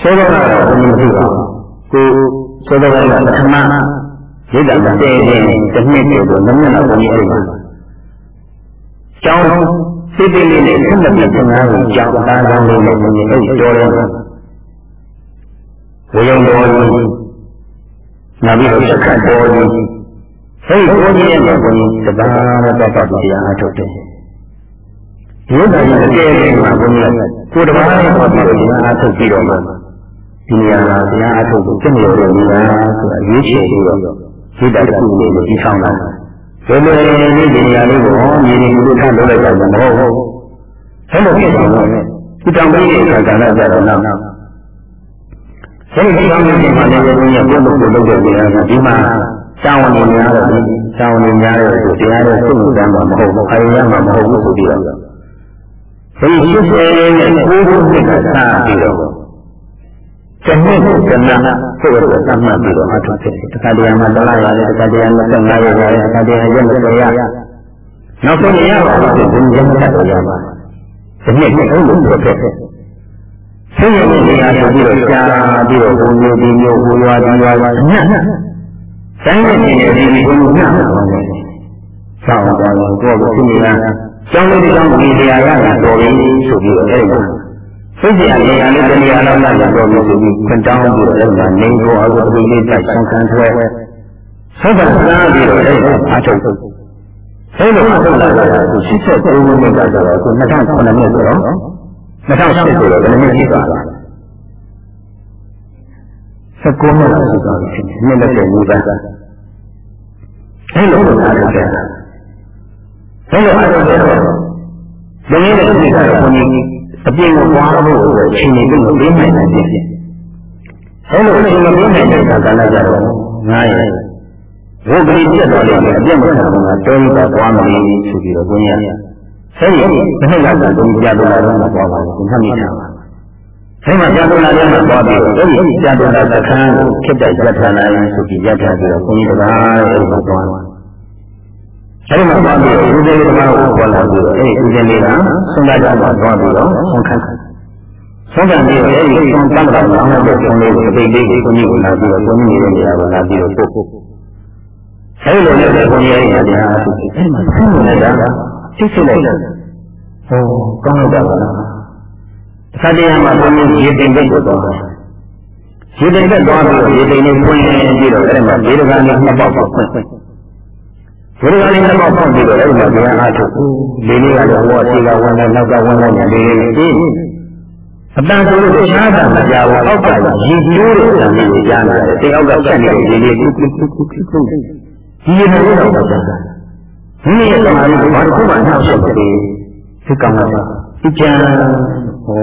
သောတော်ကတော့ဘယ်လိုသိပါ့ကိုသောတော်ကပထမရိတ်တာတဲ့တဲ့တစ်နှစ်ကျော်တော့နမနာဘုံကြီးအဲ့မှာကျောင်းစိတ်လေးနဲ့ဆက်လက်ပြီးသင်္ကားကိုကျောင်းသားကောင်းလေးနဲ့ဘုံကြီးအဲ့ကျော်တယ်ဝေယံတော်ကြီးနောက်ပြီးတော့စက္ကတော်ကြီးအဲ့ဒီဘုံကြီးရဲ့ဘုံကြီးတပါးတော့တော့တရားအထုတ်တယ်ဒီဥစ္စာကြီးအကျယ်ကြီးမှာဘုံကြီးကိုတပါးနဲ့ပေါ်ပြီးတော့တရားအထုတ်ပြီးတော့မှ ဒီနေရာကတရားအထုတ်ကိုစိတ်မလို့နေရာဆိုတာရွေးချယ်ပြီးတော့စိတ်ဓာတ်တစ်ခုလေးကိုပြီးဆောင်လာဘယ်လိုလဲဒီနေရာလေးကိုမြေနေမှုထပ်လုပ်လိုက်တာမဟုတ်ဘူးအဲ့လိုဖြစ်သွားတော့ဒီတောင်ပေးတဲ့အခါကလည်းကြတော့နောက်အဲဒီတောင်ပေးတဲ့မှာလည်းဘုရားဘုလို့ကိုလုပ်တဲ့နေရာကဒီမှာတောင်းဝင်များတော့တောင်းဝင်များတဲ့ဆိုတရားရဲ့စိတ်ဝင်စားမှာမဟုတ်ဘူးခိုင်ရမှာမဟုတ်ဘူးဆိုပြီးတော့ဒီရှိစေနဲ့ကိုယ်ကိုယ်ကစားပြီးတော့ တနေ့ကိုကနာဆိုတော့သတ်မှတ်ပြီးတော့အထုဖြစ်တယ်။တခါတည်းမှာတလားရတယ်တခါတည်းမှာ25ရက်ရတယ်တခါတည်းရက်20ရက်နောက်ဆုံးရပါတော့ဒီကျမ်းတ်တော်ရပါဒီနေ့ကိုအဲ့လိုပြောခဲ့တယ်။ဆင်းရဲတဲ့နေရာဆိုပြီးတော့ရှားပြီးတော့ဘုံမျိုးဒီမျိုးဟိုရွာဒီရွာပါညညတိုင်းနဲ့နေနေဒီဘုံညမှာပါပဲ။ဆောင်းသွားတော့ကိုယ့်ကိုသိနေတာကျောင်းလေးကျောင်းဒီနေရာကတော်ပြီဆိုပြီးတော့အဲ့ဒါ စိတ်ကြနေရာလေးတနေရာလောက်လာတော့လို့ဆိုပြီးခွန်တောင်းပြီးတော့အဲ့ဒါနေကိုအကုသိုလ်လေးတိုက်ဆောင်ခံဆွဲဆက်တာစားပြီးတော့အဲ့ဒါအားထုတ်အဲ့လိုအားထုတ်လာတာကို89မိနစ်ကဆိုတော့အခု2009မိနစ်ဆိုတော့2008ဆိုတော့ဘယ်နှစ်ရှိသွားလဲ19မိနစ်ရှိသွားပြီ။နှစ်20နီးပါးအဲ့လိုအားထုတ်တယ်။အဲ့လိုအားထုတ်တယ်တော့ဘယ်နည်းနဲ့သိတာလဲဘုန်းကြီး အပြင်ကိုပွားဖို့ဆိုအချိန်လေးကိုပေးနိုင်တယ်ပြင်။အဲလိုအချိန်မပေးနိုင်တဲ့အခါကလည်းကြတော့ငားရဲ့ဝုတ်ကလေးပြတ်သွားတယ်အပြတ်မခံဘူးကတော်ရတာပွားမလို့ဆိုပြီးတော့ဘုန်းကြီးကအဲဒီတစ်နှစ်လောက်ကဘုန်းကြီးကြားတော်လာတော့မပွားပါဘူးဘုရားမိတာပါ။အဲဒီမှာကြားတော်လာတဲ့မှာပွားပြီးတော့အဲဒီကြားတော်လာသခန်းကိုခစ်တဲ့ရထနာရင်ဆိုပြီးရထပြီးတော့ဘုန်းကြီးကအဲဒီမှာပွားတယ် အဲဒီမှာသွားပြီးဦးဇင်းလေးကပေါ်လာပြီးတော့အဲဒီဦးဇင်းလေးကဆုံးလာကြမှာသွားပြီးတော့ဆုံးခတ်ဆုံးခံပြီးအဲဒီဆုံးတတ်တာလောင်းတဲ့ဆုံးလေးကိုအသိလေးကိုကိုကြီးကိုလာပြီးတော့ကိုကြီးနေတဲ့နေရာကိုလာပြီးတော့ပို့ပို့အဲဒီလိုနဲ့ကိုကြီးရဲ့နေရာအဲဒီမှာဆုံးနေတာသိစိတ်လိုက်ဟောကောင်းတော့ပါလားခါတရားမှာဘုန်းကြီးရေတိမ်ဘက်ကိုသွားတယ်ရေတိမ်ဘက်သွားပြီးရေတိမ်လေးဖွင့်ပြီးတော့အဲ့ဒီမှာဘေဒကလေးနှစ်ပေါက်ပေါက်ဖွင့် ဘေဒကလေးနှစ်ပေါက်ဖွင့်ပြီးတော့အဲ့ဒီမှာဘုရားအားထုတ်လေးလေးကလည်းဟောအစီကဝင်တယ်နောက်ကဝင်တယ်ညာလေးလေးကြီးအတန်ဆိုလို့ရှားတာမကြဘူးအောက်ကရေကျိုးတဲ့ဆံလေးကိုကြားနေတယ်တိတ်အောက်ကဆက်နေတဲ့ရေလေးကုကုကုကုကုဒီရေနဲ့တော့တော့ကြားတာဒီနေ့ရဲ့သမာဓိကဘာတစ်ခုမှနှောက်ဆက်တယ်ဒီကောင်ကဒီကြံဟော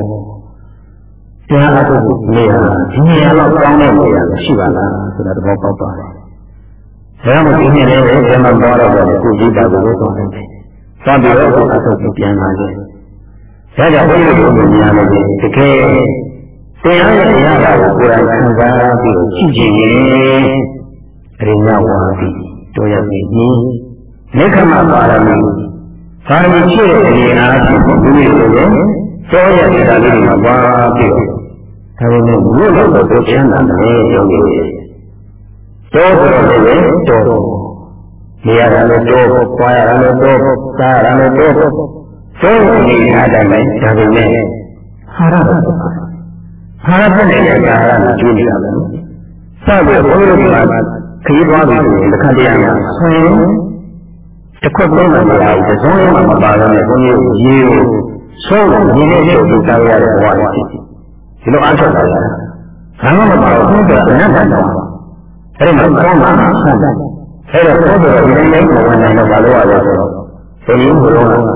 တရားအထုတ်ဖို့နေရာဒီနေရာတော့ကောင်းတဲ့နေရာရှိပါလားဆိုတာသဘောပေါက်ပါတယ်။ ဒါမှမဟုတ်ဒီနေ့လည်းဘယ်မှာသွားတော့ကိုကြည့်တာကိုလည်းသွားတယ်။သွားပြီးတော့အထုတ်ကိုပြန်လာတယ်။ဒါကြောင့်ဘုရားတို့ကိုများလို့တကယ်တရားရဲ့တရားတာကိုကိုယ်တိုင်ခံစားပြီးကြည့်ကြည့်ရင်အရိညာဝါဒီတို့ရပြီ။နိခမပါရမီပါရမီရှိတဲ့အနေအားဖြင့်ဘုရားတို့ရဲ့သောရတရားလေးတွေမှာပါပြီးတော့ဒါပေမဲ့မြို့လို့တော့ချမ်းသာတယ်ရုံးနေတယ် တောဆိုတော့လည်းတောနေရတာလည်းတောပွားရတာလည်းတောစားရတာလည်းတောသောနေအားတိုင်းပဲဒါပေမဲ့ဟာရဟာရတဲ့နေရာကဟာရကိုကျွေးနေတာပဲစပြီးဘုရားကခရီးသွားပြီဆိုရင်တစ်ခါတည်းရဆွေတစ်ခွက်လုံးမှမလာဘူးတစ်စုံမှမပါတော့နဲ့ဘုန်းကြီးရေကိုဆုံးလို့ညီနေလို့သူတောင်းရတဲ့ဘဝတွေဖြစ်တယ်ဒီလိုအားထုတ်တာလားဘာမှမပါဘူးသူကအနတ္တတော့ အဲ့ဒီမှာကောင်းတာဆန်းတယ်အဲ့တော့ဘုရားဒီနေ့လည်းဝင်နိုင်တော့ဘာလို့ရလဲဆိုတော့ဘယ်လိုဘုရားက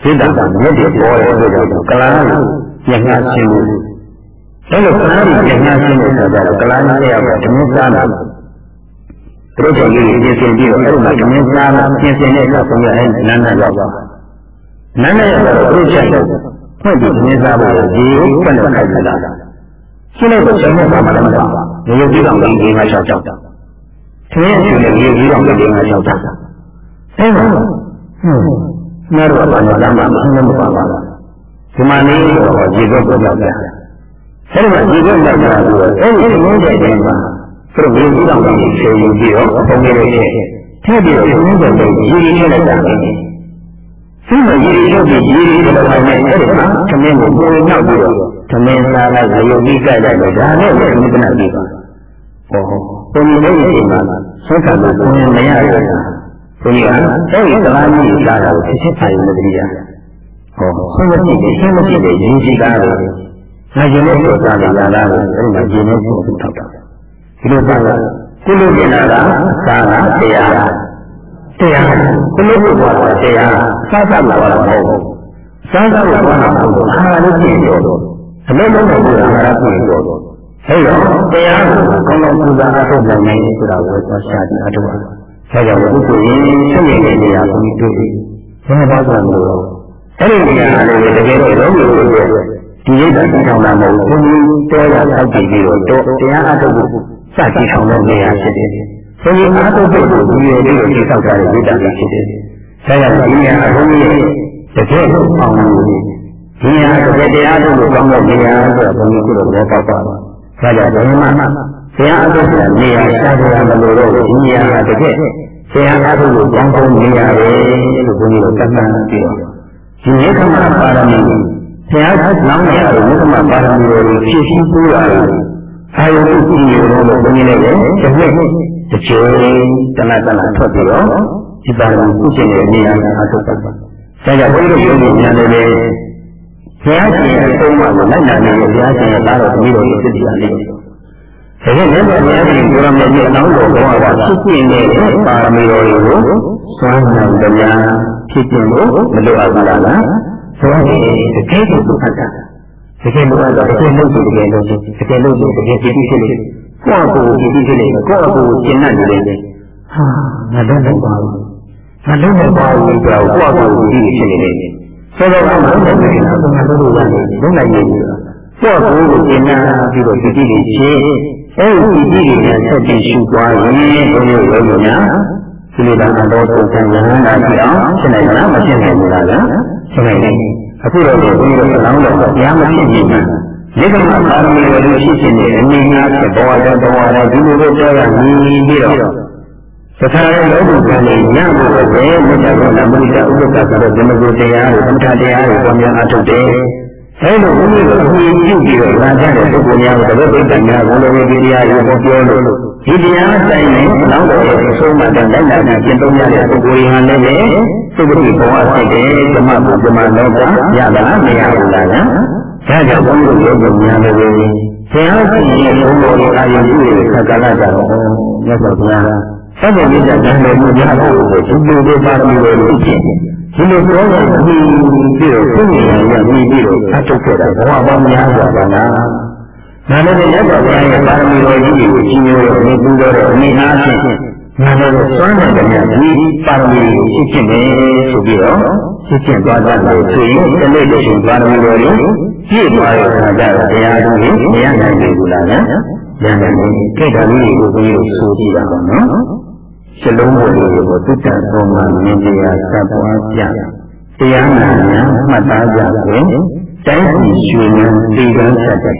စိတ္တကမြတ်တွေပေါ်တဲ့အတွက်ကြောင့်ကလာကိုညှက်ချင်းလို့အဲ့လိုကလာကိုညှက်ချင်းလို့ဆိုတော့ကလာနဲ့ရပါဓမ္မစားတာသူတို့ကလေးပြင်ဆင်ပြီးတော့အဲ့ဒီမှာဓမ္မစားတာပြင်ဆင်တဲ့အခါဘုရားအဲ့နန်းနန်းရောက်ပါနန်းနန်းရောက်တော့သူချက်တော့ဖွင့်ပြီးနေစားဖို့ဒီကိုဖွင့်လို့ခိုင်းတာရှင်းလိုက်တော့ကျွန်တော်ကမှလည်းမပါ ဘူးရုပ်ကြီးကောင်လေးငါ၆၆ထင်းရှင်လည်းရုပ်ကြီးကောင်လေးငါ၆၆အဲဒါဟွန်းနားတော့ဘာညာလမ်းမှာမဟုတ်မပါပါဘူးဒီမှာနေတော့ရေကုတ်ကိုရောက်တယ်အဲဒီမှာရေကုတ်ရောက်တာဆိုတော့အဲဒီငင်းတဲ့နေမှာသူတို့ရုပ်ကြီးကောင်လေးဖြေယူပြီးတော့ပုံလေးတွေထည့်ပြီးတော့ငင်းတဲ့ရေကြီးနဲ့လိုက်တာဒီမှာရေရုပ်ကြီးရေရုပ်တွေနဲ့အဲ့ဒီမှာသမင်းကိုပုံနောက်ပြီးတော့သမင်းစားလိုက်ရုပ်ကြီးကြိုက်လိုက်တော့ဒါနဲ့လည်းမိကနာပြီးပါ ဟောပုံလေးတွေမှာသုံးခံလို့ပုံမရရတာဘုရားအဲ့ဒီသလားကြီးလာတာကိုဖြစ်ဖြစ်ဆိုင်နေတယ်ဟောဆုံးမကြည့်တယ်ရှင်းမကြည့်တယ်ရင်းရှိတာလို့ငါရင်နဲ့ပြောတာလည်းလာတာလို့အဲ့ဒီမှာရင်နဲ့ပြောထောက်တာဒီလိုပါလားကုလို့ကျင်တာကသာကတရားတရားဘယ်လိုလုပ်ပါလဲတရားစားစားလာတာမဟုတ်ဘူးစားစားလာတာမဟုတ်ဘူးအာဟာရကြည့်တော့အလုံးလုံးနဲ့အာဟာရကြည့်တော့ အဲ့တော့တရားကိုကောင်းကောင်းပူဇော်အားထုတ်နိုင်တယ်ဆိုတာကိုသွားရှာကြည့်အားထုတ်ပါဒါကြောင့်ဘုကိုရင်ဆက်နေတဲ့နေရာကိုတွေ့ပြီးဘယ်မှာပါဆိုလို့အဲ့ဒီနေရာလေးတကယ်တော့လုံးလို့ဒီရိတ်တာတောင်းတာမဟုတ်ဘူးဘုန်းကြီးတောရဆောက်ကြည့်ပြီးတော့တရားအားထုတ်ဖို့စကြည့်ဆောင်တဲ့နေရာဖြစ်တယ်ဘုန်းကြီးအားထုတ်ဖို့ကိုဒီရလေးကိုသိဆောက်ထားတဲ့ဝိတ္တလေးဖြစ်တယ်။ဒါကြောင့်ဒီနေရာဘုန်းကြီးရဲ့တကယ်လို့အောင်လို့ဒီနေရာတကယ်တရားထုတ်လို့ကောင်းတဲ့နေရာဆိုတော့ဘုန်းကြီးကတော့ဘောပေါက်ပါတော့။ ဒါကြောင့်ဘယ်မှာမှတရားအထုတ်တဲ့နေရာရှားကြရမလို့တော့ဒီနေရာကတကယ်တရားအထုတ်လို့ကောင်းကောင်းနေရာပဲလို့ဘုန်းကြီးတို့သတ်မှတ်ပြီးတော့ဒီရေခမပါရမီဘုရားလောင်းနေရတဲ့ရေခမပါရမီကိုဖြည့်ဆည်းပို့ရတယ်။အာယုပြုကြည့်ရတော့ဘုန်းကြီးလည်းတစ်နှစ်တစ်ချိန်တဏှတဏှထွက်ပြီးတော့ဒီပါရမီကုသိုလ်ရဲ့နေရာမှာအထုတ်ပါဒါကြောင့်ဘုရားရှင်ကိုညာတယ်လေဘုရားရှင်ရဲ့အဆုံးအမ ကိုလိုက်နာနေဘုရားရှင်ရဲ့သားတော်သမီးတော်ကိုသိကြလိမ့်မယ်။ဒါကြောင့်မြတ်စွာဘုရားရှင်ကိုရမေရဲ့အလောင်းတော်ဘုရားကဖြစ်ပြနေတဲ့ပါရမီတော်တွေကိုစွမ်းနိုင်တရားဖြစ်ပြလို့မလိုအပ်ဘူးလား။ဆိုရင်တကယ်ကိုသူအပ်တာတကယ်လို့တော့တကယ်လို့တကယ်လို့တကယ်လို့တကယ်ဖြစ်ဖြစ်ဖြစ်ကိုယ့်ကိုယ်ကြည့်ကြည့်လေးကိုယ့်ကိုယ်ကျင့်တတ်နေတယ်ဟာငါလုံးမပါဘူးငါလုံးမပါဘူးကြောက်ကိုယ့်ကိုယ်ကြည့်ဖြစ်နေတယ် ဆိုတော့ငါလုံးနေတယ်ငါလုံးလို့ရတယ်လုံးနိုင်နေတယ်ကိုယ့်ကိုယ်ကိုကျင့်တတ်ပြီးတော့ကြည့်ကြည့်လေးချင်းအဲဒီကြည့်ကြည့်လေးနဲ့ဆက်ပြီးရှုသွားရင်ဘုရားဝိညာဉ်ဒီလိုတော့တော့သုံးဆန်းရဟန္တာကြည့်အောင်ရှင်းနိုင်လားမရှင်းနိုင်ဘူးလားရှင်းနိုင်တယ်အခုတော့ဘုရားကလောင်းတော့တရားမဖြစ်ဘူးဒီကမှာပါရမီဝိရှိခြင်းနဲ့အနည်းငယ်ဖြစ်ပေါ်တဲ့ဘဝနဲ့ဒီလိုလိုပြောရမြည်ပြီးတော့ တခါလေလောကကလည်းညဖို့ပဲမေတ္တာကမုဒ္ဒဥပ္ပကဆိုတဲ့ဇမဂုတရားတွေသမထတရားတွေပေါ်များအထုတ်တယ်အဲလိုဘုရားကအမြင်ပြုပြီးတော့လာကြတဲ့ပုဂ္ဂိုလ်များကိုတပည့်ပိဋကများဘုလိုဝေဒီတရားကိုပြောလို့ဒီတရားတိုင်းနဲ့နောက်တော့အဆုံးမှတဲ့လက်လာနဲ့ကျင့်သုံးရတဲ့ပုဂ္ဂိုလ်ဟာလည်းသုခတိဘဝဖြစ်တယ်ဓမ္မဘုဓမ္မလောကရတာမရဘူးလားဗျာဒါကြောင့်ဘုန်းကြီးတို့များလည်းပဲဘုရားရှင်ရဲ့ဘုန်းတော်ကိုအာရုံပြုတဲ့ခက္ကလကြတော့မြတ်စွာဘုရား သဗ္ဗညတ္တဉာဏ်တော်ကိုရဖို့ကိုသူတို့ပါရမီတွေဖြစ်ခြင်းဒီလိုပြောတဲ့ဒီပြီးတော့ကိုယ်ဉာဏ်ရပြီးပြီးတော့အထုတ်ခဲ့တာဘဝပေါင်းများစွာပါလားနာမည်မြတ်စွာဘုရားရဲ့ပါရမီတော်ကြီးကိုကြီးညိုတဲ့နေပူတော်တဲ့အနေအားဖြင့်နာမည်ကိုစွမ်းတဲ့ကြဒီပါရမီကိုရှင်းရှင်းပဲဆိုပြီးတော့ရှင်းရှင်းသွားကြတယ်ဆိုရင်တနေ့တည်းရှင်ပါရမီတော်ကြီးပြည့်သွားတဲ့အခါကျတော့တရားသူကြီးမရနိုင်ဘူးလားဗျာ။ဉာဏ်နဲ့ကိတ္တလေးကိုဘုရားဆိုကြည့်တာပါနော်။ စလုံးပေါ်လေးကိုတုတ္တသောမှာမြင်တရားသတ်ပွားကြ။တရားနာများမှတ်သားကြဖြင့်တိုင်းပြည်ရွှေဉာဏ်ဒီကံဆက်တဲ့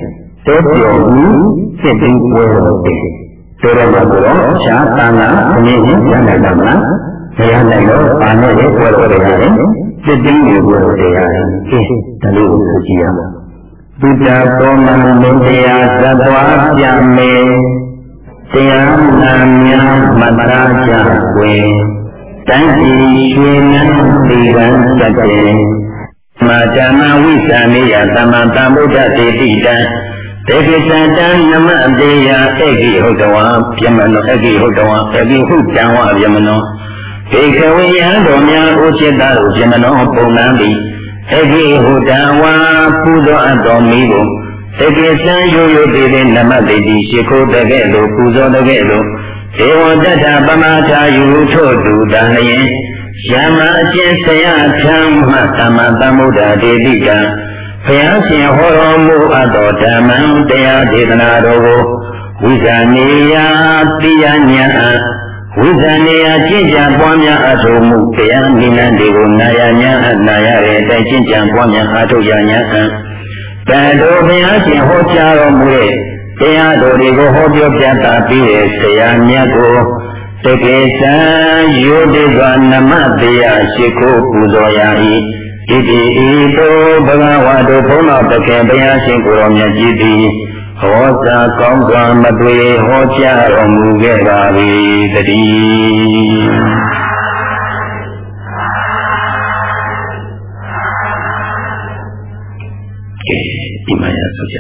တောပြောမှုစိတ်သိပွဲတော်တည်းတော်ရမှာတော့ရှားတန်တာအမြင်ရရနိုင်တာမလား။တရားနိုင်တော့ပါနဲ့ပွဲတော်တွေရတယ်။စိတ်သိနေပွဲတော်တွေရတယ်။အေးဒါလေးကိုကြည့်ရမှာ။ဘုရားတော်မန်မင်းတရားသတ်သွားကြမေ တရားနာများမတရာကြွယ်တိုင်းပြည်ရွှေနန်းဒီကံစက်တဲ့မာဇာမဝိသမေယသမတံဗုဒ္ဓတေတိတံတေကိသတံနမတေယဧကိဟုတ်တဝံပြမနောဧကိဟုတ်တဝံဧကိဟုတ်တံဝပြမနောဧကဝိယံတော်များဥจิตတို့ပြမနောပုံနံသည်အခိဟုတံဝါပူဇော်အပ်တော်မူကို တကေစံရိုးရိုးသေးသေးနမတိတိရှိခိုးတကဲ့သို့ပူဇော်တကဲ့သို့ဒေဝတတ္ထပမထာယူထို့တူတန်လျင်ယမအကျင့်ဆရာထံမှသမ္မာသမ္ဗုဒ္ဓဒေတိကံဘုရားရှင်ဟောတော်မူအပ်သောဓမ္မတရားဒေသနာတော်ကိုဝိဇာနေယတိယညာဝိဇ္ဇာနေယကျင့်ကြံပွားများအထုမှုတရားနိလန်းတွေကိုနာယညာအနာရတဲ့အတိုင်းကျင့်ကြံပွားများအထုရညာအံ တန်တော်ဘုရားရှင်ဟောကြားတော်မူတဲ့တရားတော်တွေကိုဟောပြောပြတာပြီးတဲ့ဆရာမြတ်ကိုတကေသံယောတိကနမတရားရှိခိုးပူဇော်ရ၏ဣတိဤသို့ဘဂဝါတို့ဘုန်းတော်တခင်ဘုရားရှင်ကိုယ်တော်မြတ်ကြီးသည်ဟောစာကောင်းစွာမသွေဟောကြားတော်မူခဲ့ပါ၏တည်း ကဲဒီမှာရဆိုကြ